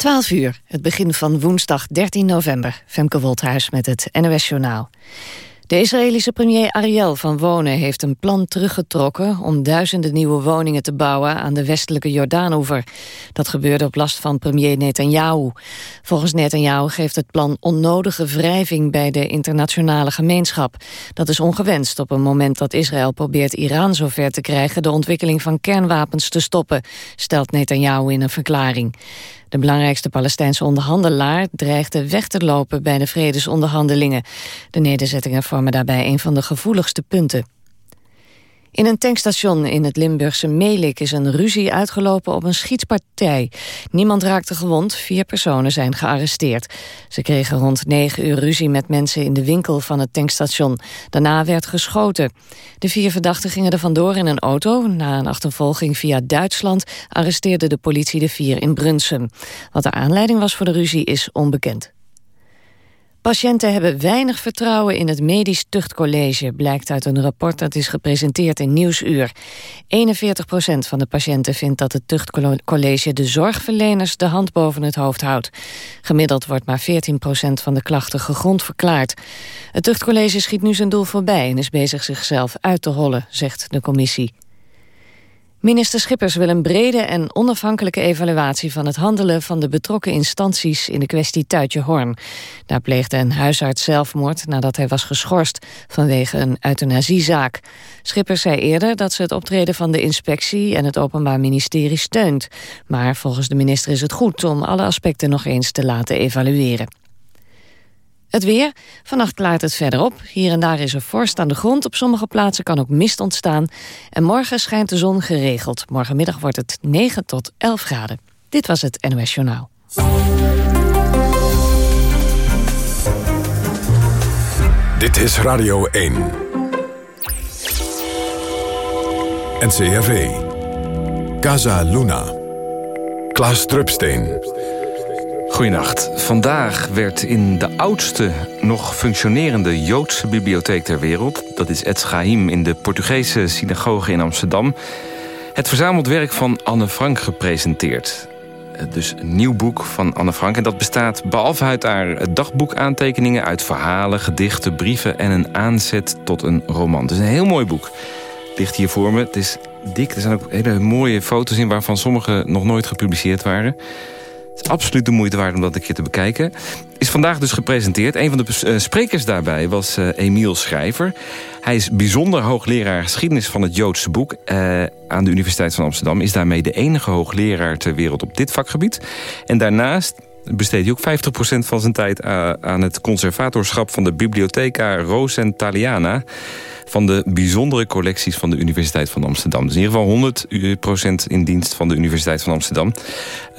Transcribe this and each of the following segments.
12 uur, het begin van woensdag 13 november. Femke Wolthuis met het NOS Journaal. De Israëlische premier Ariel van Wonen heeft een plan teruggetrokken... om duizenden nieuwe woningen te bouwen aan de westelijke Jordaanoever. Dat gebeurde op last van premier Netanyahu. Volgens Netanyahu geeft het plan onnodige wrijving... bij de internationale gemeenschap. Dat is ongewenst op een moment dat Israël probeert Iran zover te krijgen... de ontwikkeling van kernwapens te stoppen, stelt Netanyahu in een verklaring. De belangrijkste Palestijnse onderhandelaar dreigde weg te lopen bij de vredesonderhandelingen. De nederzettingen vormen daarbij een van de gevoeligste punten. In een tankstation in het Limburgse Melik is een ruzie uitgelopen op een schietpartij. Niemand raakte gewond, vier personen zijn gearresteerd. Ze kregen rond negen uur ruzie met mensen in de winkel van het tankstation. Daarna werd geschoten. De vier verdachten gingen er vandoor in een auto. Na een achtervolging via Duitsland arresteerde de politie de vier in Brunsum. Wat de aanleiding was voor de ruzie is onbekend. Patiënten hebben weinig vertrouwen in het Medisch Tuchtcollege... blijkt uit een rapport dat is gepresenteerd in Nieuwsuur. 41 procent van de patiënten vindt dat het Tuchtcollege... de zorgverleners de hand boven het hoofd houdt. Gemiddeld wordt maar 14 procent van de klachten gegrond verklaard. Het Tuchtcollege schiet nu zijn doel voorbij... en is bezig zichzelf uit te hollen, zegt de commissie. Minister Schippers wil een brede en onafhankelijke evaluatie van het handelen van de betrokken instanties in de kwestie Tuitje Horn. Daar pleegde een huisarts zelfmoord nadat hij was geschorst vanwege een euthanasiezaak. Schippers zei eerder dat ze het optreden van de inspectie en het Openbaar Ministerie steunt. Maar volgens de minister is het goed om alle aspecten nog eens te laten evalueren. Het weer. Vannacht klaart het verder op. Hier en daar is er vorst aan de grond. Op sommige plaatsen kan ook mist ontstaan. En morgen schijnt de zon geregeld. Morgenmiddag wordt het 9 tot 11 graden. Dit was het NOS Journaal. Dit is Radio 1. NCRV. Casa Luna. Klaas Drupsteen. Goedenacht. Vandaag werd in de oudste nog functionerende Joodse bibliotheek ter wereld... dat is Chaim in de Portugese synagoge in Amsterdam... het verzameld werk van Anne Frank gepresenteerd. Dus een nieuw boek van Anne Frank. En dat bestaat behalve uit haar dagboekaantekeningen... uit verhalen, gedichten, brieven en een aanzet tot een roman. Het is een heel mooi boek. Het ligt hier voor me. Het is dik. Er zijn ook hele mooie foto's in... waarvan sommige nog nooit gepubliceerd waren absoluut de moeite waard om dat een keer te bekijken. Is vandaag dus gepresenteerd. Een van de eh, sprekers daarbij was uh, Emiel Schrijver. Hij is bijzonder hoogleraar geschiedenis van het Joodse boek... Uh, aan de Universiteit van Amsterdam. Is daarmee de enige hoogleraar ter wereld op dit vakgebied. En daarnaast besteedt hij ook 50% van zijn tijd aan het conservatorschap... van de Bibliotheca Rosentaliana van de bijzondere collecties van de Universiteit van Amsterdam. Dus in ieder geval 100% in dienst van de Universiteit van Amsterdam.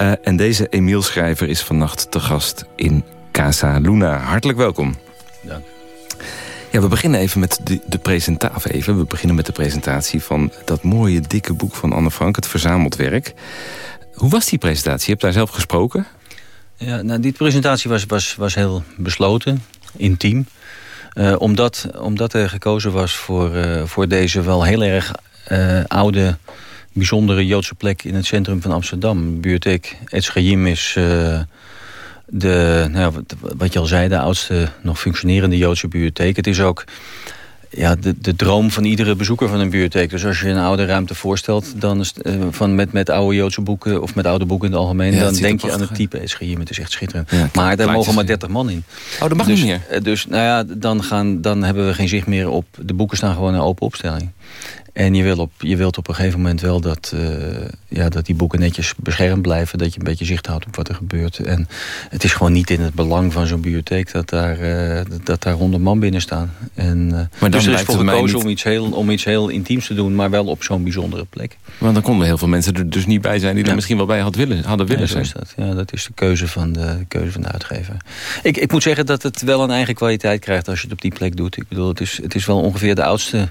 Uh, en deze Emiel Schrijver is vannacht te gast in Casa Luna. Hartelijk welkom. Dank. Ja, we beginnen even met de, de presentatie. Even. We beginnen met de presentatie van dat mooie dikke boek van Anne Frank, het verzameld werk. Hoe was die presentatie? Je hebt daar zelf gesproken? Ja, nou, die presentatie was, was, was heel besloten, intiem. Uh, omdat, omdat er gekozen was voor, uh, voor deze wel heel erg uh, oude, bijzondere Joodse plek in het centrum van Amsterdam. Bibliotheek Etz is de, nou ja, wat je al zei, de oudste nog functionerende Joodse bibliotheek. Het is ook ja, de, de droom van iedere bezoeker van een bibliotheek. Dus als je een oude ruimte voorstelt... dan is, uh, van met, met oude Joodse boeken of met oude boeken in het algemeen... dan denk je aan het type. Het is echt schitterend. maar daar mogen maar 30 man in. Oh, dat mag dus, niet meer? Uh, dus nou ja, dan, gaan, dan hebben we geen zicht meer op... de boeken staan gewoon in open opstelling. En je, wil op, je wilt op een gegeven moment wel dat, uh, ja, dat die boeken netjes beschermd blijven. Dat je een beetje zicht houdt op wat er gebeurt. En het is gewoon niet in het belang van zo'n bibliotheek dat daar, uh, dat daar honderd man binnen staan. En, uh, maar dus er is voor gekozen niet... om, iets heel, om iets heel intiems te doen, maar wel op zo'n bijzondere plek. Want dan konden heel veel mensen er dus niet bij zijn die ja. er misschien wel bij had willen, hadden willen ja, zijn. Is dat. Ja, dat is de keuze van de, de, keuze van de uitgever. Ik, ik moet zeggen dat het wel een eigen kwaliteit krijgt als je het op die plek doet. Ik bedoel, het is, het is wel ongeveer de oudste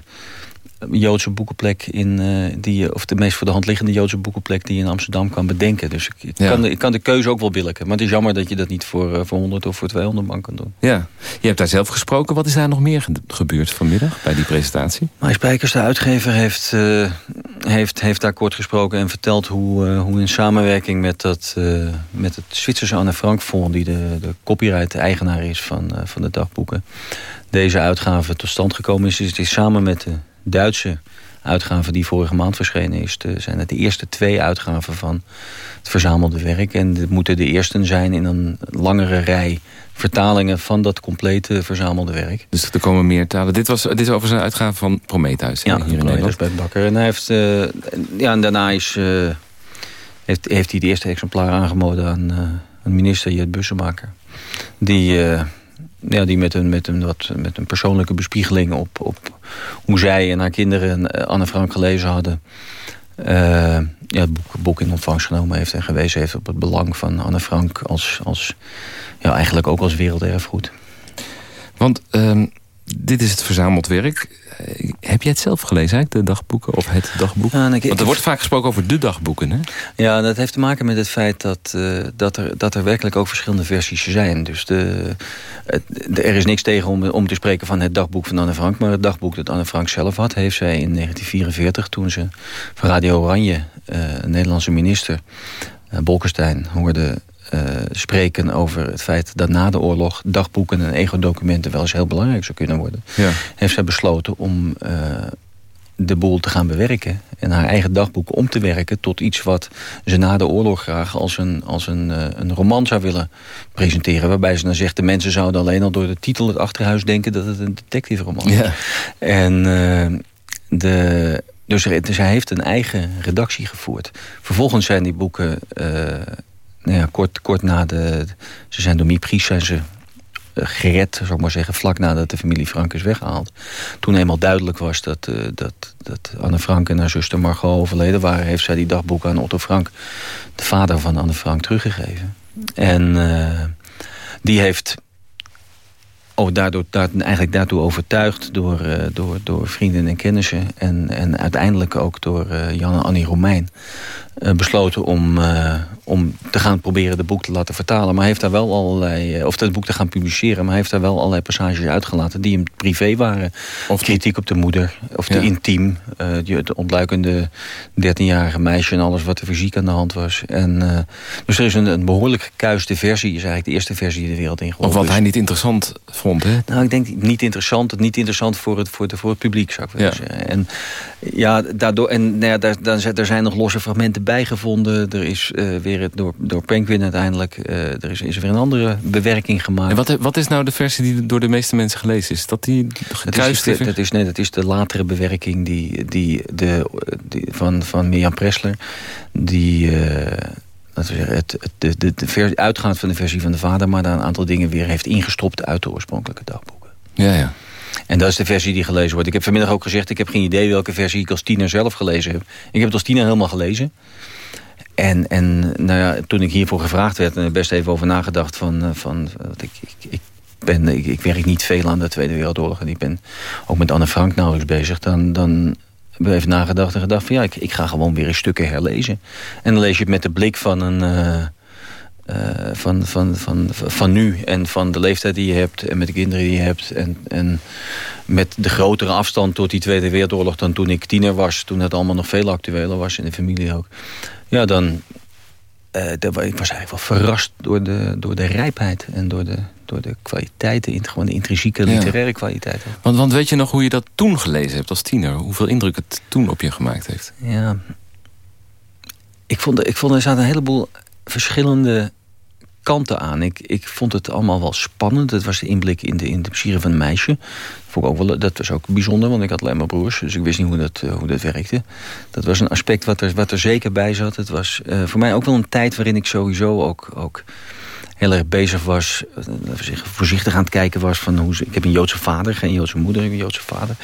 Joodse boekenplek in uh, die of de meest voor de hand liggende Joodse boekenplek die je in Amsterdam kan bedenken. Dus ik, ik kan, de, ik kan de keuze ook wel billiken. Maar het is jammer dat je dat niet voor, uh, voor 100 of voor 200 man kan doen. Ja, je hebt daar zelf gesproken. Wat is daar nog meer gebeurd vanmiddag bij die presentatie? Maar Spijkers, de uitgever, heeft, uh, heeft, heeft daar kort gesproken en verteld hoe, hoe in samenwerking met, dat, met het Zwitserse Anne Frank Fonds, die de, de copyright-eigenaar is van, van de dagboeken, deze uitgave tot stand gekomen is. Het is samen met de Duitse uitgave die vorige maand verschenen is... zijn het de eerste twee uitgaven van het verzamelde werk. En het moeten de eerste zijn in een langere rij vertalingen... van dat complete verzamelde werk. Dus er komen meer talen. Dit, was, dit is over zijn uitgave van Prometheus ja, hier in Nederland. bij Bakker. En, hij heeft, uh, ja, en daarna is, uh, heeft, heeft hij de eerste exemplaar aangeboden aan, uh, aan minister Jet Bussemaker. Die ja, die met een, met, een, wat, met een persoonlijke bespiegeling op, op hoe zij en haar kinderen eh, Anne Frank gelezen hadden. Uh, ja, het boek, boek, in ontvangst genomen heeft en gewezen heeft op het belang van Anne Frank als, als ja, eigenlijk ook als werelderfgoed. Want uh, dit is het verzameld werk. Eh, heb jij het zelf gelezen, eigenlijk, de dagboeken of het dagboek? Ja, ik, Want er wordt vaak gesproken over de dagboeken, hè? Ja, dat heeft te maken met het feit dat, uh, dat, er, dat er werkelijk ook verschillende versies zijn. Dus de, er is niks tegen om, om te spreken van het dagboek van Anne Frank... maar het dagboek dat Anne Frank zelf had... heeft zij in 1944, toen ze van Radio Oranje... Uh, een Nederlandse minister, uh, Bolkestein, hoorde spreken over het feit dat na de oorlog dagboeken en ego-documenten wel eens heel belangrijk zou kunnen worden. Ja. Heeft zij besloten om uh, de boel te gaan bewerken. En haar eigen dagboek om te werken tot iets wat ze na de oorlog graag als een, als een, uh, een roman zou willen presenteren. Waarbij ze dan zegt, de mensen zouden alleen al door de titel het achterhuis denken dat het een detective roman is. Ja. En de, dus, hij heeft een eigen redactie gevoerd. Vervolgens zijn die boeken nou ja, kort, kort na de... Ze zijn door Mipries zijn ze eh, gered, zou ik maar zeggen, vlak nadat de familie Frank is weggehaald. Toen eenmaal duidelijk was dat, uh, dat, dat Anne Frank en haar zuster Margot overleden waren... heeft zij die dagboeken aan Otto Frank, de vader van Anne Frank, teruggegeven. En uh, die heeft oh, daardoor, daar, eigenlijk daartoe overtuigd door, door, door vrienden en kennissen... en, en uiteindelijk ook door Jan en Annie Romein... Uh, besloten om, om te gaan proberen het boek te laten vertalen. Maar heeft daar wel allerlei, eh, of het boek te gaan publiceren, maar hij heeft daar wel allerlei passages uitgelaten die hem privé waren. Of kritiek op de moeder, of de intiem, uh, het ontluikende 13-jarige meisje en alles wat er fysiek aan de hand was. En, dus er is een, een behoorlijk gekuiste versie, is eigenlijk de eerste versie die de wereld in Of wat hij niet interessant vond, hè? Nou, ik denk niet interessant, niet interessant voor het, voor het, voor het publiek, zou ik willen zeggen. En ja, daardoor, en nou ja, daar, daar zijn nog losse fragmenten bijgevonden. Er is uh, weer door, door Penguin uiteindelijk. Uh, er is, is weer een andere bewerking gemaakt. En wat, wat is nou de versie die door de meeste mensen gelezen is? Dat die gekruist dat is, dat is, nee, dat is de latere bewerking die, die, de, die, van, van Mirjam Pressler. Die... Uh, het, het, de, de, de versie, uitgaand van de versie van de vader... maar daar een aantal dingen weer heeft ingestopt uit de oorspronkelijke dagboeken. Ja, ja. En dat is de versie die gelezen wordt. Ik heb vanmiddag ook gezegd, ik heb geen idee welke versie ik als tiener zelf gelezen heb. Ik heb het als tiener helemaal gelezen. En, en nou ja, toen ik hiervoor gevraagd werd, en best even over nagedacht van, eh, van ik, ik, ik ben, ik, werk niet veel aan de Tweede Wereldoorlog en ik ben ook met Anne Frank nauwelijks bezig, dan, dan heb ik even nagedacht en gedacht van ja, ik, ik ga gewoon weer een stukken herlezen. En dan lees je het met de blik van een... Uh, van, van, van, van nu en van de leeftijd die je hebt en met de kinderen die je hebt. En, en met de grotere afstand tot die Tweede Wereldoorlog dan toen ik tiener was. Toen het allemaal nog veel actueler was in de familie ook. Ja, dan... Uh, ik was eigenlijk wel verrast door de, door de rijpheid en door de, door de kwaliteiten, gewoon de intrinsieke literaire kwaliteiten. Want, want weet je nog hoe je dat toen gelezen hebt als tiener? Hoeveel indruk het toen op je gemaakt heeft? Ja, ik vond, ik vond er zaten een heleboel verschillende kanten aan. Ik, ik vond het allemaal wel spannend. Het was de inblik in de, in de van een meisje. Vond ik ook wel, dat was ook bijzonder, want ik had alleen maar broers. Dus ik wist niet hoe dat, uh, hoe dat werkte. Dat was een aspect wat er, wat er zeker bij zat. Het was uh, voor mij ook wel een tijd waarin ik sowieso ook... ook heel erg bezig was, uh, voorzichtig aan het kijken was van hoe ze, ik heb een Joodse vader, geen Joodse moeder, ik heb een Joodse vader.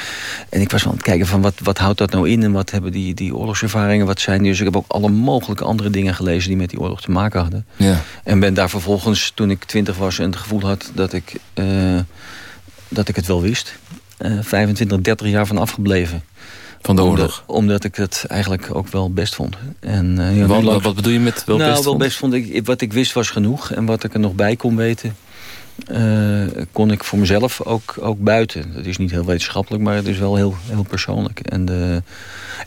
En ik was wel aan het kijken van wat, wat houdt dat nou in en wat hebben die, die oorlogservaringen, wat zijn die. Dus ik heb ook alle mogelijke andere dingen gelezen die met die oorlog te maken hadden. Ja. En ben daar vervolgens, toen ik twintig was en het gevoel had dat ik, uh, dat ik het wel wist, uh, 25, 30 jaar van afgebleven. Van de oorlog? Omdat ik het eigenlijk ook wel best vond. En, uh, ja, wat, wat, wat, bedoel je met wel nou, best wel vond? best vond ik. Wat ik wist was genoeg. En wat ik er nog bij kon weten... Uh, kon ik voor mezelf ook, ook buiten. Dat is niet heel wetenschappelijk, maar het is wel heel, heel persoonlijk. En, de,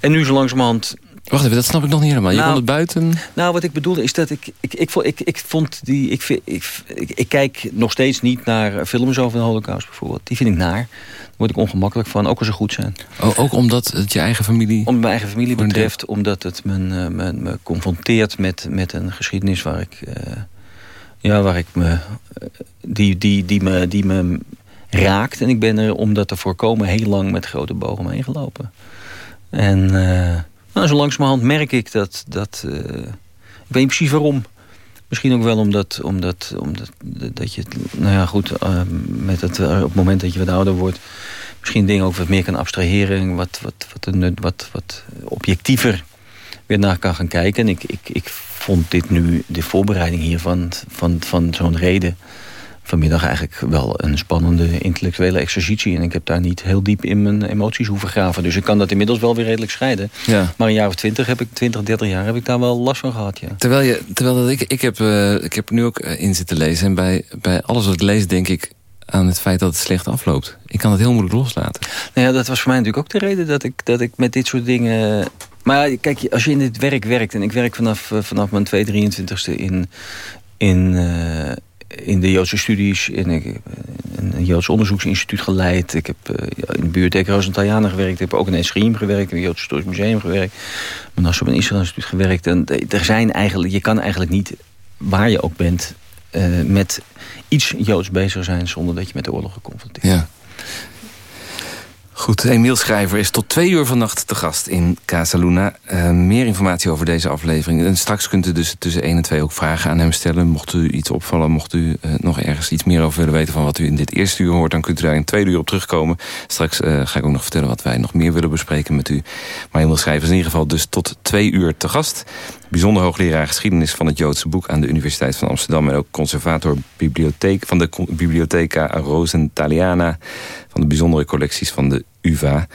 en nu zo langzamerhand... Wacht even, dat snap ik nog niet helemaal. Je nou, kon het buiten... Nou, wat ik bedoelde is dat ik... Ik, ik, ik, ik vond die... Ik, ik, ik, ik, kijk nog steeds niet naar films over de holocaust bijvoorbeeld. Die vind ik naar. Daar word ik ongemakkelijk van, ook als ze goed zijn. Oh, ook omdat het je eigen familie... Om mijn eigen familie betreft. Omdat het me, me, me confronteert met, met een geschiedenis waar ik... Uh, ja, waar ik me, die, die, die, me, die me raakt. En ik ben er, om dat te voorkomen, heel lang met grote bogen mee gelopen. En uh, nou, zo langzamerhand merk ik dat... dat uh, ik weet niet precies waarom. Misschien ook wel omdat, omdat, omdat dat je... Nou ja, goed, uh, met het, op het moment dat je wat ouder wordt... misschien dingen ook wat meer kan abstraheren. Wat, wat, wat, wat, wat, wat objectiever weer naar kan gaan kijken. En ik, ik, ik vond dit nu, de voorbereiding hiervan, van, van zo'n reden... vanmiddag eigenlijk wel een spannende intellectuele exercitie. En ik heb daar niet heel diep in mijn emoties hoeven graven. Dus ik kan dat inmiddels wel weer redelijk scheiden. Ja. Maar een jaar of twintig, heb ik, 20, 30 jaar, heb ik daar wel last van gehad, ja. Terwijl, je, terwijl dat ik, ik, heb, uh, ik heb nu ook in zitten lezen. En bij, bij alles wat ik lees denk ik aan het feit dat het slecht afloopt. Ik kan het heel moeilijk loslaten. Nou ja, dat was voor mij natuurlijk ook de reden dat ik, dat ik met dit soort dingen... Maar kijk, als je in dit werk werkt... en ik werk vanaf, vanaf mijn 223ste in, in, uh, in de Joodse studies... in een, een Joods onderzoeksinstituut geleid. Ik heb uh, in de bibliotheek Rosentaliana gewerkt. Ik heb ook in Eschiem gewerkt, in het Joods Historisch Museum gewerkt. Ik heb op een Israël instituut gewerkt. En er zijn eigenlijk, je kan eigenlijk niet, waar je ook bent... Uh, met iets Joods bezig zijn zonder dat je met de oorlog geconfronteerd ja. Goed, Emiel Schrijver is tot twee uur vannacht te gast in Casa Luna. Uh, meer informatie over deze aflevering. En straks kunt u dus tussen 1 en 2 ook vragen aan hem stellen. Mocht u iets opvallen, mocht u uh, nog ergens iets meer over willen weten... van wat u in dit eerste uur hoort, dan kunt u daar in tweede uur op terugkomen. Straks uh, ga ik ook nog vertellen wat wij nog meer willen bespreken met u. Maar Emiel Schrijver is in ieder geval dus tot twee uur te gast. Bijzonder hoogleraar geschiedenis van het Joodse boek... aan de Universiteit van Amsterdam... en ook conservator bibliotheek van de Bibliotheca Rosentaliana... van de bijzondere collecties van de UvA.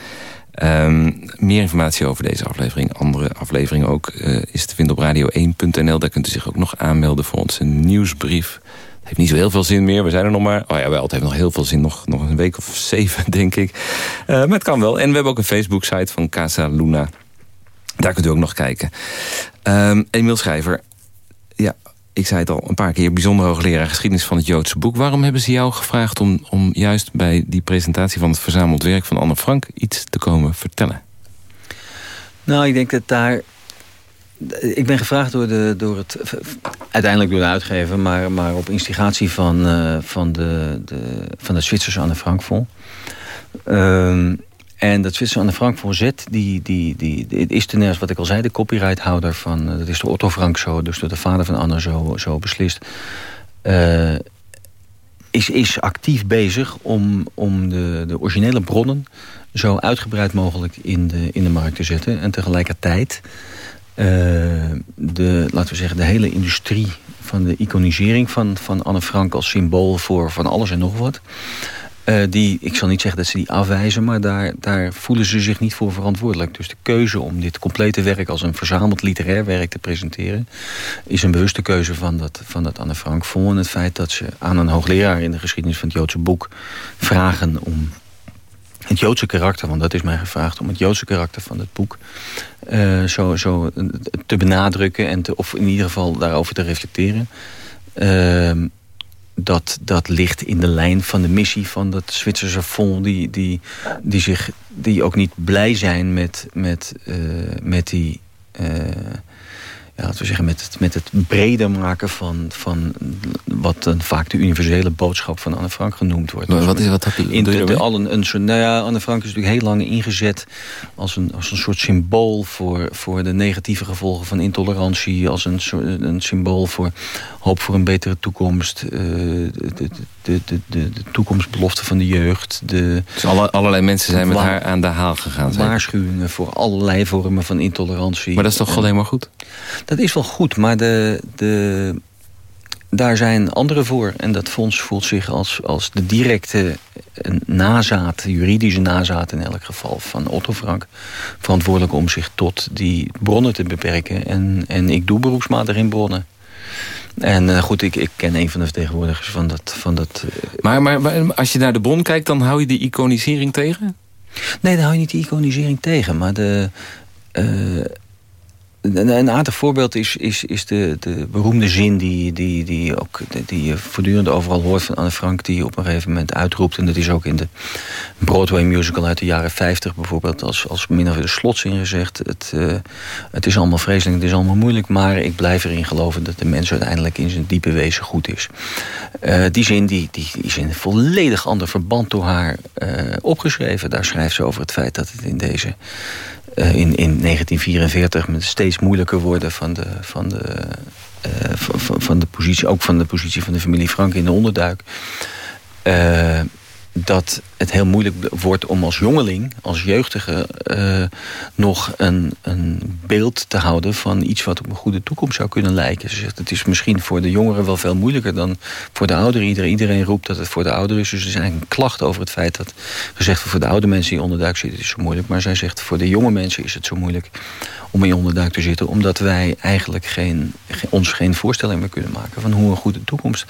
Um, meer informatie over deze aflevering, andere afleveringen ook... Uh, is te vinden op radio1.nl. Daar kunt u zich ook nog aanmelden voor onze nieuwsbrief. Heeft niet zo heel veel zin meer. We zijn er nog maar. Oh ja, wel, het heeft nog heel veel zin. Nog, nog een week of zeven, denk ik. Uh, maar het kan wel. En we hebben ook een Facebook-site van Casa Luna. Daar kunt u ook nog kijken. Um, Emiel Schrijver. Ik zei het al een paar keer. Bijzonder hoogleraar geschiedenis van het Joodse boek. Waarom hebben ze jou gevraagd om, om juist bij die presentatie... van het verzameld werk van Anne Frank iets te komen vertellen? Nou, ik denk dat daar... Ik ben gevraagd door, de, door het... Uiteindelijk door de uitgever... maar, maar op instigatie van, uh, van, de, de, van de Zwitserse Anne Frank. Um, en dat Zwitserse Anne Frank voorzet, die, die, die, die is ten eerste wat ik al zei, de copyrighthouder van, dat is de Otto Frank zo, dus de vader van Anne zo, zo beslist. Uh, is, is actief bezig om, om de, de originele bronnen zo uitgebreid mogelijk in de, in de markt te zetten. En tegelijkertijd uh, de, laten we zeggen, de hele industrie van de iconisering van, van Anne Frank als symbool voor van alles en nog wat. Uh, die, ik zal niet zeggen dat ze die afwijzen, maar daar, daar voelen ze zich niet voor verantwoordelijk. Dus de keuze om dit complete werk als een verzameld literair werk te presenteren... is een bewuste keuze van dat, van dat Anne Frank Fonds. En het feit dat ze aan een hoogleraar in de geschiedenis van het Joodse boek vragen om het Joodse karakter, want dat is mij gevraagd... om het Joodse karakter van het boek uh, zo, zo te benadrukken... En te, of in ieder geval daarover te reflecteren... Uh, dat, dat ligt in de lijn van de missie van dat Zwitserse fonds... die, die, die, zich, die ook niet blij zijn met, met, uh, met die... Uh, ja, laten we zeggen, met het, met het breder maken van, van wat dan vaak de universele boodschap van Anne Frank genoemd wordt. Maar wat is wat heb je in de, de, al een, nou ja, Anne Frank is natuurlijk heel lang ingezet als een, als een soort symbool voor, voor de negatieve gevolgen van intolerantie, als een, soort, een symbool voor hoop voor een betere toekomst, uh, de, de, de, de, toekomstbelofte van de jeugd. De, dus alle, allerlei mensen zijn met haar aan de haal gegaan. Waarschuwingen voor allerlei vormen van intolerantie. Maar dat is toch alleen maar goed? Dat is wel goed, maar de, de, daar zijn anderen voor. En dat fonds voelt zich als, als de directe nazaat, juridische nazaat in elk geval... van Otto Frank, verantwoordelijk om zich tot die bronnen te beperken. En, en ik doe beroepsmatig in bronnen. En uh, goed, ik, ik ken een van de vertegenwoordigers van dat... Van dat uh, maar, maar, maar, als je naar de bron kijkt, dan hou je die iconisering tegen? Nee, dan hou je niet die iconisering tegen. Maar de... Uh, een aardig voorbeeld is, is, is de, de beroemde zin die, die, die, ook, die je voortdurend overal hoort van Anne Frank... die op een gegeven moment uitroept. En dat is ook in de Broadway musical uit de jaren 50 bijvoorbeeld... als, als min of de slotzin gezegd. Het, uh, het is allemaal vreselijk, het is allemaal moeilijk... maar ik blijf erin geloven dat de mens uiteindelijk in zijn diepe wezen goed is. Uh, die zin die, die, is in een volledig ander verband door haar uh, opgeschreven. Daar schrijft ze over het feit dat het in deze in, in 1944 met steeds moeilijker worden van de, van, de, uh, van, van, de positie, ook van de positie van de familie Frank in de onderduik. Dat het heel moeilijk wordt om als jongeling, als jeugdige... Uh, nog een, een beeld te houden van iets wat op een goede toekomst zou kunnen lijken. Ze zegt, het is misschien voor de jongeren wel veel moeilijker dan voor de ouderen. Iedereen, roept dat het voor de ouderen is. Dus er is eigenlijk een klacht over het feit dat gezegd voor de oude mensen die onderduik zitten is zo moeilijk. Maar zij zegt, voor de jonge mensen is het zo moeilijk om in onderduik te zitten. Omdat wij eigenlijk geen, ons geen voorstelling meer kunnen maken van hoe een goede toekomst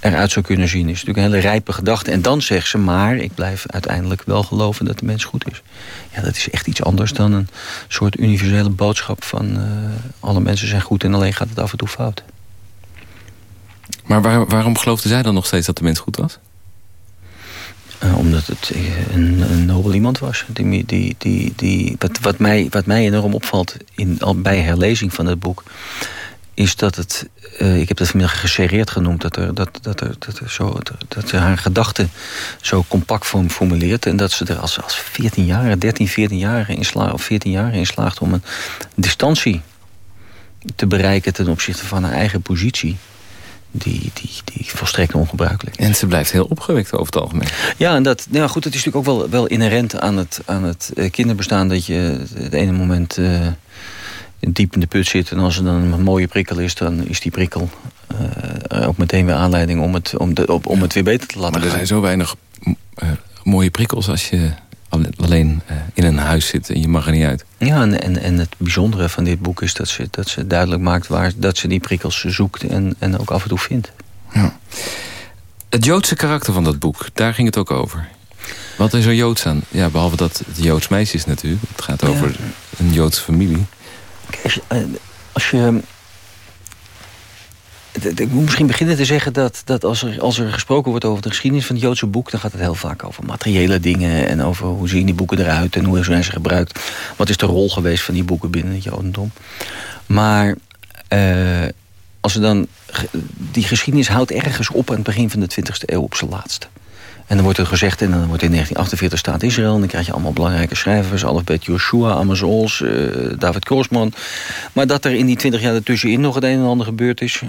eruit zou kunnen zien. is natuurlijk een hele rijpe gedachte. En dan zegt ze, maar ik blijf uiteindelijk wel geloven dat de mens goed is. Ja, dat is echt iets anders dan een soort universele boodschap van uh, alle mensen zijn goed en alleen gaat het af en toe fout. Maar waar, waarom geloofde zij dan nog steeds dat de mens goed was? Uh, omdat het een, een, nobel iemand was. Die, die, die, die, wat, wat, mij, wat mij enorm opvalt in, al bij herlezing van het boek... is dat het... Uh, ik heb dat vanmiddag geserreerd genoemd... dat, er, dat, dat, er, dat, er zo, dat ze haar gedachten zo compact formuleert... en dat ze er als, als 14 jaar, 13, 14 jaar in slaagt... of 14 jaar in slaagt om een distantie te bereiken... ten opzichte van haar eigen positie die, die, die volstrekt ongebruikelijk. En ze blijft heel opgewekt over het algemeen. Ja, en dat, nou goed, het is natuurlijk ook wel, wel inherent aan het, aan het uh, kinderbestaan... dat je het ene moment uh, diep in de put zit... en als er dan een mooie prikkel is, dan is die prikkel uh, ook meteen weer aanleiding... om het, om de, op, om het weer beter te laten Maar er zijn zo weinig mooie prikkels als je alleen in een huis zit en je mag er niet uit. Ja, en, en, en het bijzondere van dit boek is dat ze, dat ze duidelijk maakt... Waar, dat ze die prikkels zoekt en, en ook af en toe vindt. Ja. Het Joodse karakter van dat boek, daar ging het ook over. Wat is er Joods aan? Ja, behalve dat het Joods meisje is natuurlijk. Het gaat over ja. een Joodse familie. Als, je, als je ik moet misschien beginnen te zeggen dat, dat als, er, als er gesproken wordt over de geschiedenis van het Joodse boek... dan gaat het heel vaak over materiële dingen en over hoe zien die boeken eruit... en hoe zijn ze gebruikt. Wat is de rol geweest van die boeken binnen het Jodendom. Maar uh, als we dan... Die geschiedenis houdt ergens op aan het begin van de 20e eeuw op zijn laatste. En dan wordt er gezegd, en dan wordt in 1948 staat Israël... en dan krijg je allemaal belangrijke schrijvers... Alfabet Joshua, Amos Ols, uh, David Korsman. Maar dat er in die 20 jaar ertussenin nog het een en ander gebeurd is...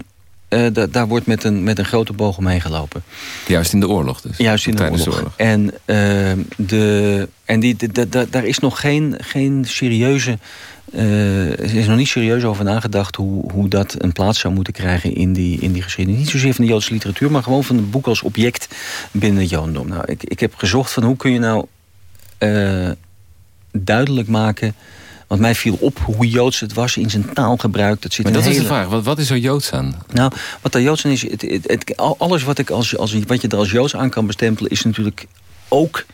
Uh, da daar wordt met een, met een grote boog omheen gelopen. Juist in de oorlog dus? Juist in de oorlog. de oorlog. En, uh, de, en die, de, de, de, daar is nog geen, geen serieuze... Uh, er is nog niet serieus over nagedacht hoe, hoe dat een plaats zou moeten krijgen in die, in die geschiedenis. Niet zozeer van de Joodse literatuur, maar gewoon van het boek als object binnen het Jodendom. Nou, ik, ik heb gezocht van hoe kun je nou duidelijk maken want mij viel op hoe Joods het was in zijn taalgebruik. Dat zit maar dat hele... is de vraag. Wat, wat is er Joods aan? Nou, wat er Joods aan is... Het, het, het, alles wat, ik als, als, wat je er als Joods aan kan bestempelen... is natuurlijk ook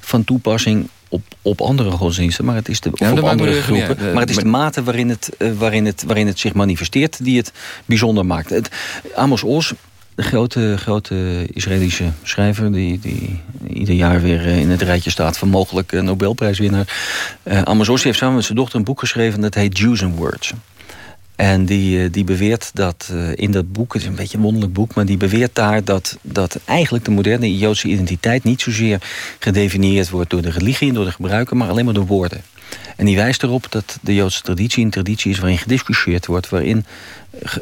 van toepassing op, op andere godsdiensten. Maar het is de, ja, op andere groepen. ja, de, maar het is de mate waarin het, uh, waarin, het, waarin het zich manifesteert... die het bijzonder maakt. Het, Amos Oz de grote, grote Israëlische schrijver... Die, die ieder jaar weer in het rijtje staat van mogelijk Nobelprijswinnaar. Uh, heeft samen met zijn dochter een boek geschreven... dat heet Jews and Words. En die, die beweert dat in dat boek... het is een beetje een wonderlijk boek... maar die beweert daar dat, dat eigenlijk de moderne Joodse identiteit... niet zozeer gedefinieerd wordt door de religie en door de gebruiken... maar alleen maar door woorden. En die wijst erop dat de Joodse traditie een traditie is... waarin gediscussieerd wordt, waarin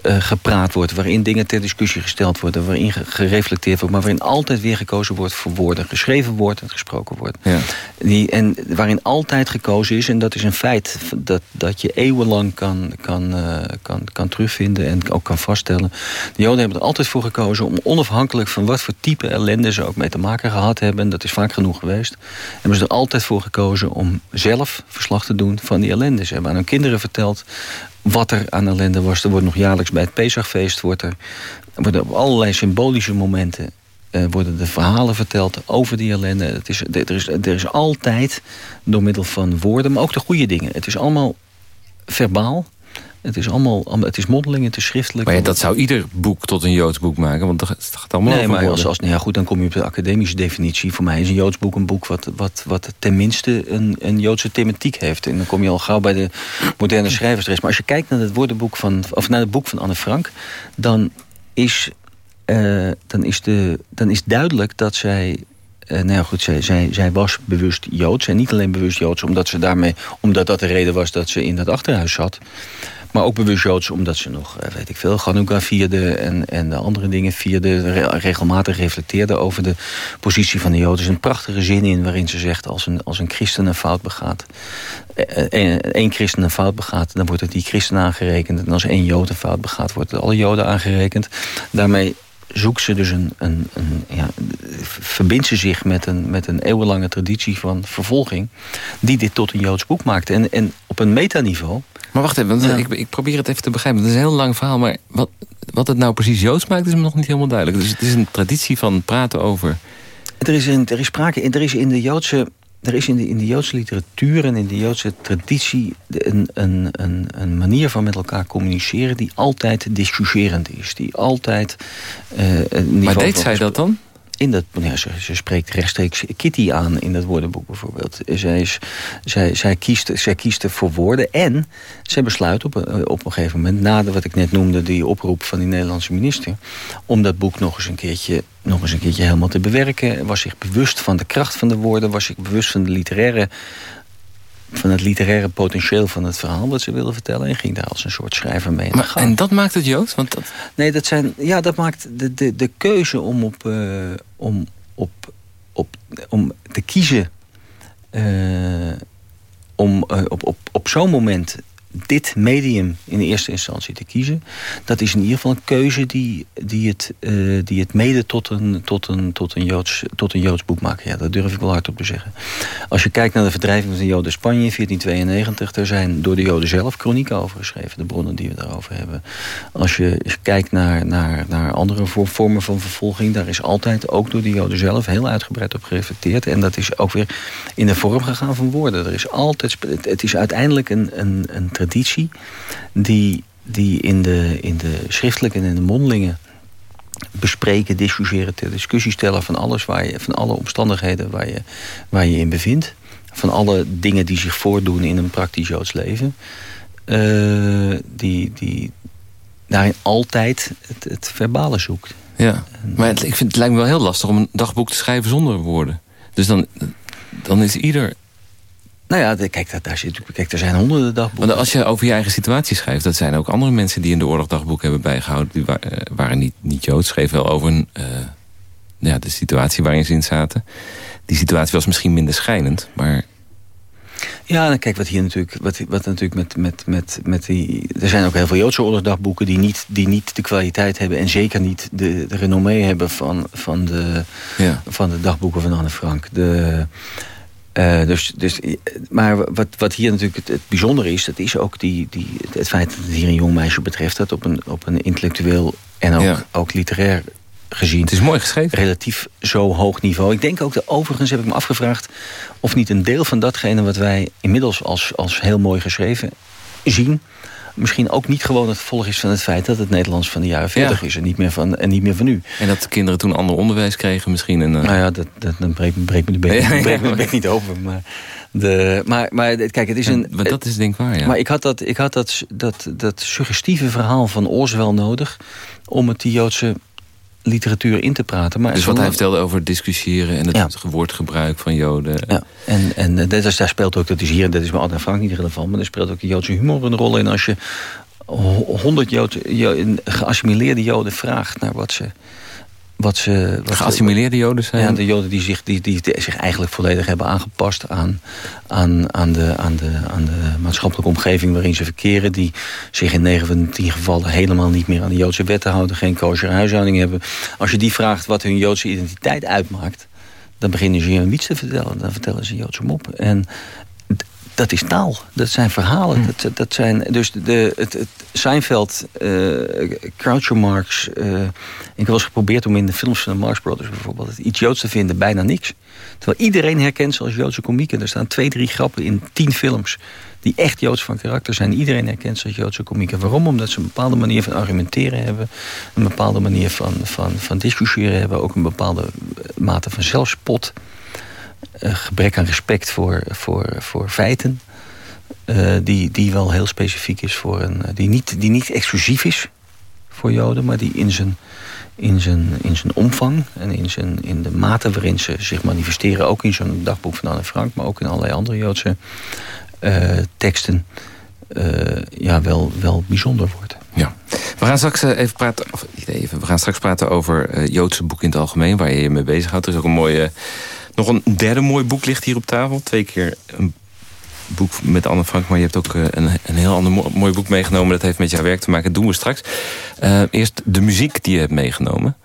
gepraat wordt... waarin dingen ter discussie gesteld worden... waarin gereflecteerd wordt... maar waarin altijd weer gekozen wordt voor woorden. Geschreven woord en gesproken woord. Ja. Die, en waarin altijd gekozen is, en dat is een feit... dat, dat je eeuwenlang kan, kan, uh, kan, kan terugvinden en ook kan vaststellen. De Joden hebben er altijd voor gekozen... om onafhankelijk van wat voor type ellende ze ook mee te maken gehad hebben... en dat is vaak genoeg geweest... hebben ze er altijd voor gekozen om zelf verslag te doen van die ellende. Ze hebben aan hun kinderen verteld wat er aan ellende was. Er wordt nog jaarlijks bij het Pesachfeest... Wordt er, worden op allerlei symbolische momenten... Uh, worden de verhalen verteld over die ellende. Het is, er, is, er is altijd, door middel van woorden... maar ook de goede dingen. Het is allemaal verbaal. Het is allemaal, het is mondeling, het is schriftelijk. Maar ja, dat zou ieder boek tot een Joods boek maken, want het gaat allemaal nee, maar als, als, nou ja, goed, dan kom je op de academische definitie. Voor mij is een Joods boek een boek wat, wat, wat tenminste een, een Joodse thematiek heeft. En dan kom je al gauw bij de moderne schrijversreis. Maar als je kijkt naar het woordenboek van, of naar het boek van Anne Frank, dan is, uh, dan is, de, dan is duidelijk dat zij nou ja, goed, zij, was bewust Joods. En niet alleen bewust Joods, omdat, ze daarmee, omdat dat de reden was dat ze in dat achterhuis zat. Maar ook bewust Joods, omdat ze nog, eh, weet ik veel, Hanukkah vierde... en, en de andere dingen vierde, regelmatig reflecteerde over de positie van de Joden. Er is een prachtige zin in waarin ze zegt... als een, als een christen een fout begaat, eh, eh, één christen een fout begaat... dan wordt het die christen aangerekend. En als één Jood een fout begaat, wordt het alle Joden aangerekend. Daarmee zoekt ze dus een, een, een ja, verbindt ze zich met een, met een eeuwenlange traditie van vervolging... die dit tot een Joods boek maakt. En, en op een metaniveau maar wacht even, want ik, ik, probeer het even te begrijpen. Het is een heel lang verhaal, maar wat, wat het nou precies Joods maakt... is me nog niet helemaal duidelijk. Dus het is een traditie van praten over... Er is, een, er is sprake, er is in de Joodse... Er is in de, in de Joodse literatuur en in de Joodse traditie een, een, een, een manier van met elkaar communiceren die altijd discussierend is. Die altijd. Uh, maar deed zij dat dan? In dat, ja, ze, spreekt rechtstreeks Kitty aan in dat woordenboek bijvoorbeeld. Zij, zij, zij, kiest, zij kiest voor woorden en zij besluit op, eh, op een gegeven moment... na de, wat ik net noemde, die oproep van die Nederlandse minister... om dat boek nog eens een keertje, nog eens een keertje helemaal te bewerken. Was zich bewust van de kracht van de woorden. Was zich bewust van de literaire van het literaire potentieel van het verhaal wat ze willen vertellen. En ging daar als een soort schrijver mee. Maar, en dat maakt het Joods? Want dat... Nee, dat, zijn, ja, dat maakt de, de, de keuze om, op, uh, om, op, op, om te kiezen... Uh, om uh, op, op, op zo'n moment dit medium in eerste instantie te kiezen... dat is in ieder geval een keuze die, die, het, uh, die het mede tot een, tot, een, tot, een Joods, tot een Joods boek maakt. Ja, dat durf ik wel hardop te zeggen. Als je kijkt naar de verdrijving van de Joden in Spanje in 1492... er zijn door de Joden zelf chronieken over geschreven. De bronnen die we daarover hebben. Als je kijkt naar, naar, naar andere vormen van vervolging... daar is altijd ook door de Joden zelf heel uitgebreid op gereflecteerd. En dat is ook weer in de vorm gegaan van woorden. Er is altijd, het is uiteindelijk een, een, een traditie die, die in, de, in de schriftelijke en in de mondelingen bespreken, discussiëren, ter discussie stellen van alles waar je, van alle omstandigheden waar je, waar je in bevindt. Van alle dingen die zich voordoen in een praktisch Joods leven. Uh, die, die daarin altijd het, het verbale zoekt. Ja, maar het, ik vind, het lijkt me wel heel lastig om een dagboek te schrijven zonder woorden. Dus dan, dan is ieder nou ja, kijk, daar, zit, kijk, er zijn honderden dagboeken. Want als je over je eigen situatie schrijft... dat zijn ook andere mensen die in de oorlog dagboek hebben bijgehouden. Die eh, waren niet, niet Joods, schreef wel over een, uh, ja, de situatie waarin ze in zaten. Die situatie was misschien minder schijnend, maar... Ja, dan kijk, wat hier natuurlijk, wat, wat natuurlijk met, met, met, met die... Er zijn ook heel veel Joodse oorlogsdagboeken die niet, die niet de kwaliteit hebben... en zeker niet de, de renommee hebben van, van, de, ja. van de dagboeken van Anne Frank. De... Uh, dus, dus, maar wat, wat hier natuurlijk het, het bijzondere is... dat is ook die, die, het feit dat het hier een jong meisje betreft... dat op een, op een intellectueel en ook, ja. ook literair gezien... Het is mooi geschreven. Relatief zo hoog niveau. Ik denk ook, dat overigens heb ik me afgevraagd... of niet een deel van datgene wat wij inmiddels als, als heel mooi geschreven zien misschien ook niet gewoon het gevolg is van het feit... dat het Nederlands van de jaren 40 is en niet, meer van, en niet meer van nu. En dat de kinderen toen ander onderwijs kregen misschien? En, uh... Nou ja, dat, dat, dan breekt, breekt me de bek, ja, breekt me de bek niet open. Maar, de, maar, maar kijk, het is een... Maar dat is denk ik waar, ja. Maar ik had dat, ik had dat, dat, dat suggestieve verhaal van Oorswel nodig... om het die Joodse literatuur in te praten. Maar dus wat hij vertelde over discussiëren en het ja. woordgebruik van Joden. Ja, en, en dat is, daar speelt ook, dat is hier, dat is bij Anne Frank niet relevant... maar er speelt ook de Joodse humor een rol in. Als je honderd Joden, geassimileerde Joden vraagt naar wat ze wat ze, wat Geassimileerde Joden zijn? Ja, de Joden die zich, die, die zich eigenlijk volledig hebben aangepast aan, aan, aan, de, aan, de, aan de maatschappelijke omgeving waarin ze verkeren. Die zich in 9 van 10 gevallen helemaal niet meer aan de Joodse wetten houden. Geen kosher huishouding hebben. Als je die vraagt wat hun Joodse identiteit uitmaakt. Dan beginnen ze je een iets te vertellen. Dan vertellen ze Joodse mop. En dat is taal. Dat zijn verhalen. Hm. Dat, dat zijn, dus de, het, het Seinfeld, uh, Groucho Marx... Uh, ik heb wel eens geprobeerd om in de films van de Marx Brothers bijvoorbeeld... iets Joods te vinden, bijna niks. Terwijl iedereen herkent ze als Joodse komieken. Er staan twee, drie grappen in tien films... die echt Joods van karakter zijn. Iedereen herkent ze als Joodse komieken. Waarom? Omdat ze een bepaalde manier van argumenteren hebben. Een bepaalde manier van, van, van discussiëren hebben. Ook een bepaalde mate van zelfspot gebrek aan respect voor, voor, voor feiten. Uh, die, die wel heel specifiek is voor een. die, niet, die niet exclusief is voor Joden, maar die in zijn, in zijn, in zijn omvang en in, zijn, in de mate waarin ze zich manifesteren, ook in zo'n dagboek van Anne Frank, maar ook in allerlei andere Joodse teksten, ja, wel, wel bijzonder wordt. Ja. We gaan straks even praten, of even, we gaan straks praten over Joodse boeken in het algemeen, waar je je mee bezighoudt. Er is ook een mooie nog een derde mooi boek ligt hier op tafel. Twee keer een boek met Anne Frank, maar je hebt ook eh, een, een heel ander mooi boek meegenomen. Dat heeft met jouw werk te maken. Dat doen we straks. Uh, eerst de muziek die je hebt meegenomen.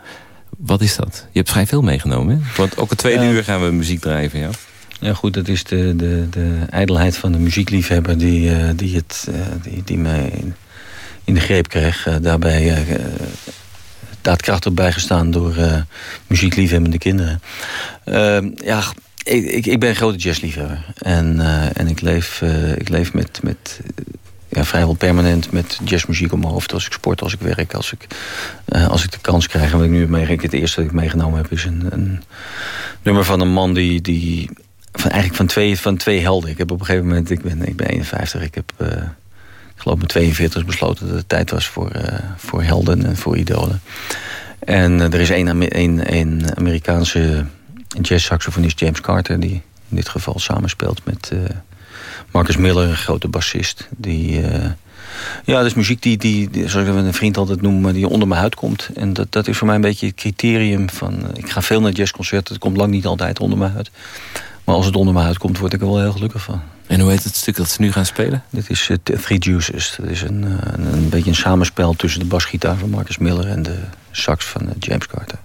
Wat is dat? Je hebt vrij veel meegenomen. Hè? Want ook het tweede uur gaan we muziek draaien van jou. Ja goed, dat is de, de, de ijdelheid van de muziekliefhebber die, uh, die, het, uh, die, die mij in, in de greep kreeg. daarbij daadkrachtig bijgestaan door uh, muziekliefhebbende kinderen. Uh, ja, ik, ik, ben een grote jazzliefhebber. En, uh, en ik leef, ik leef met, met ja, vrijwel permanent met jazzmuziek op mijn hoofd. Als ik sport, als ik werk, als ik, als ik de kans krijg. En wat ik nu meegemaakt, het eerste dat ik meegenomen heb... is een, een nummer van een man die... die van, eigenlijk van twee, van twee helden. Ik heb op een gegeven moment, ik ben, ik ben 51, ik heb ik geloof met 42 besloten dat het tijd was voor, uh, voor helden en voor idolen. En uh, er is een, een, een Amerikaanse jazz-saxofonist, James Carter... die in dit geval samenspeelt met uh, Marcus Miller, een grote bassist. Die, ja, dat is muziek die, die, die, zoals ik een vriend altijd noem, die onder mijn huid komt. En dat, dat is voor mij een beetje het criterium van... ik ga veel naar jazzconcerten, het komt lang niet altijd onder mijn huid. Maar als het onder mijn huid komt, word ik er wel heel gelukkig van. En hoe heet het stuk dat ze nu gaan spelen? Dit is uh, Three Juices. Dat is een, uh, een, een, beetje een samenspel tussen de basgitaar van Marcus Miller... en de sax van uh, James. Carter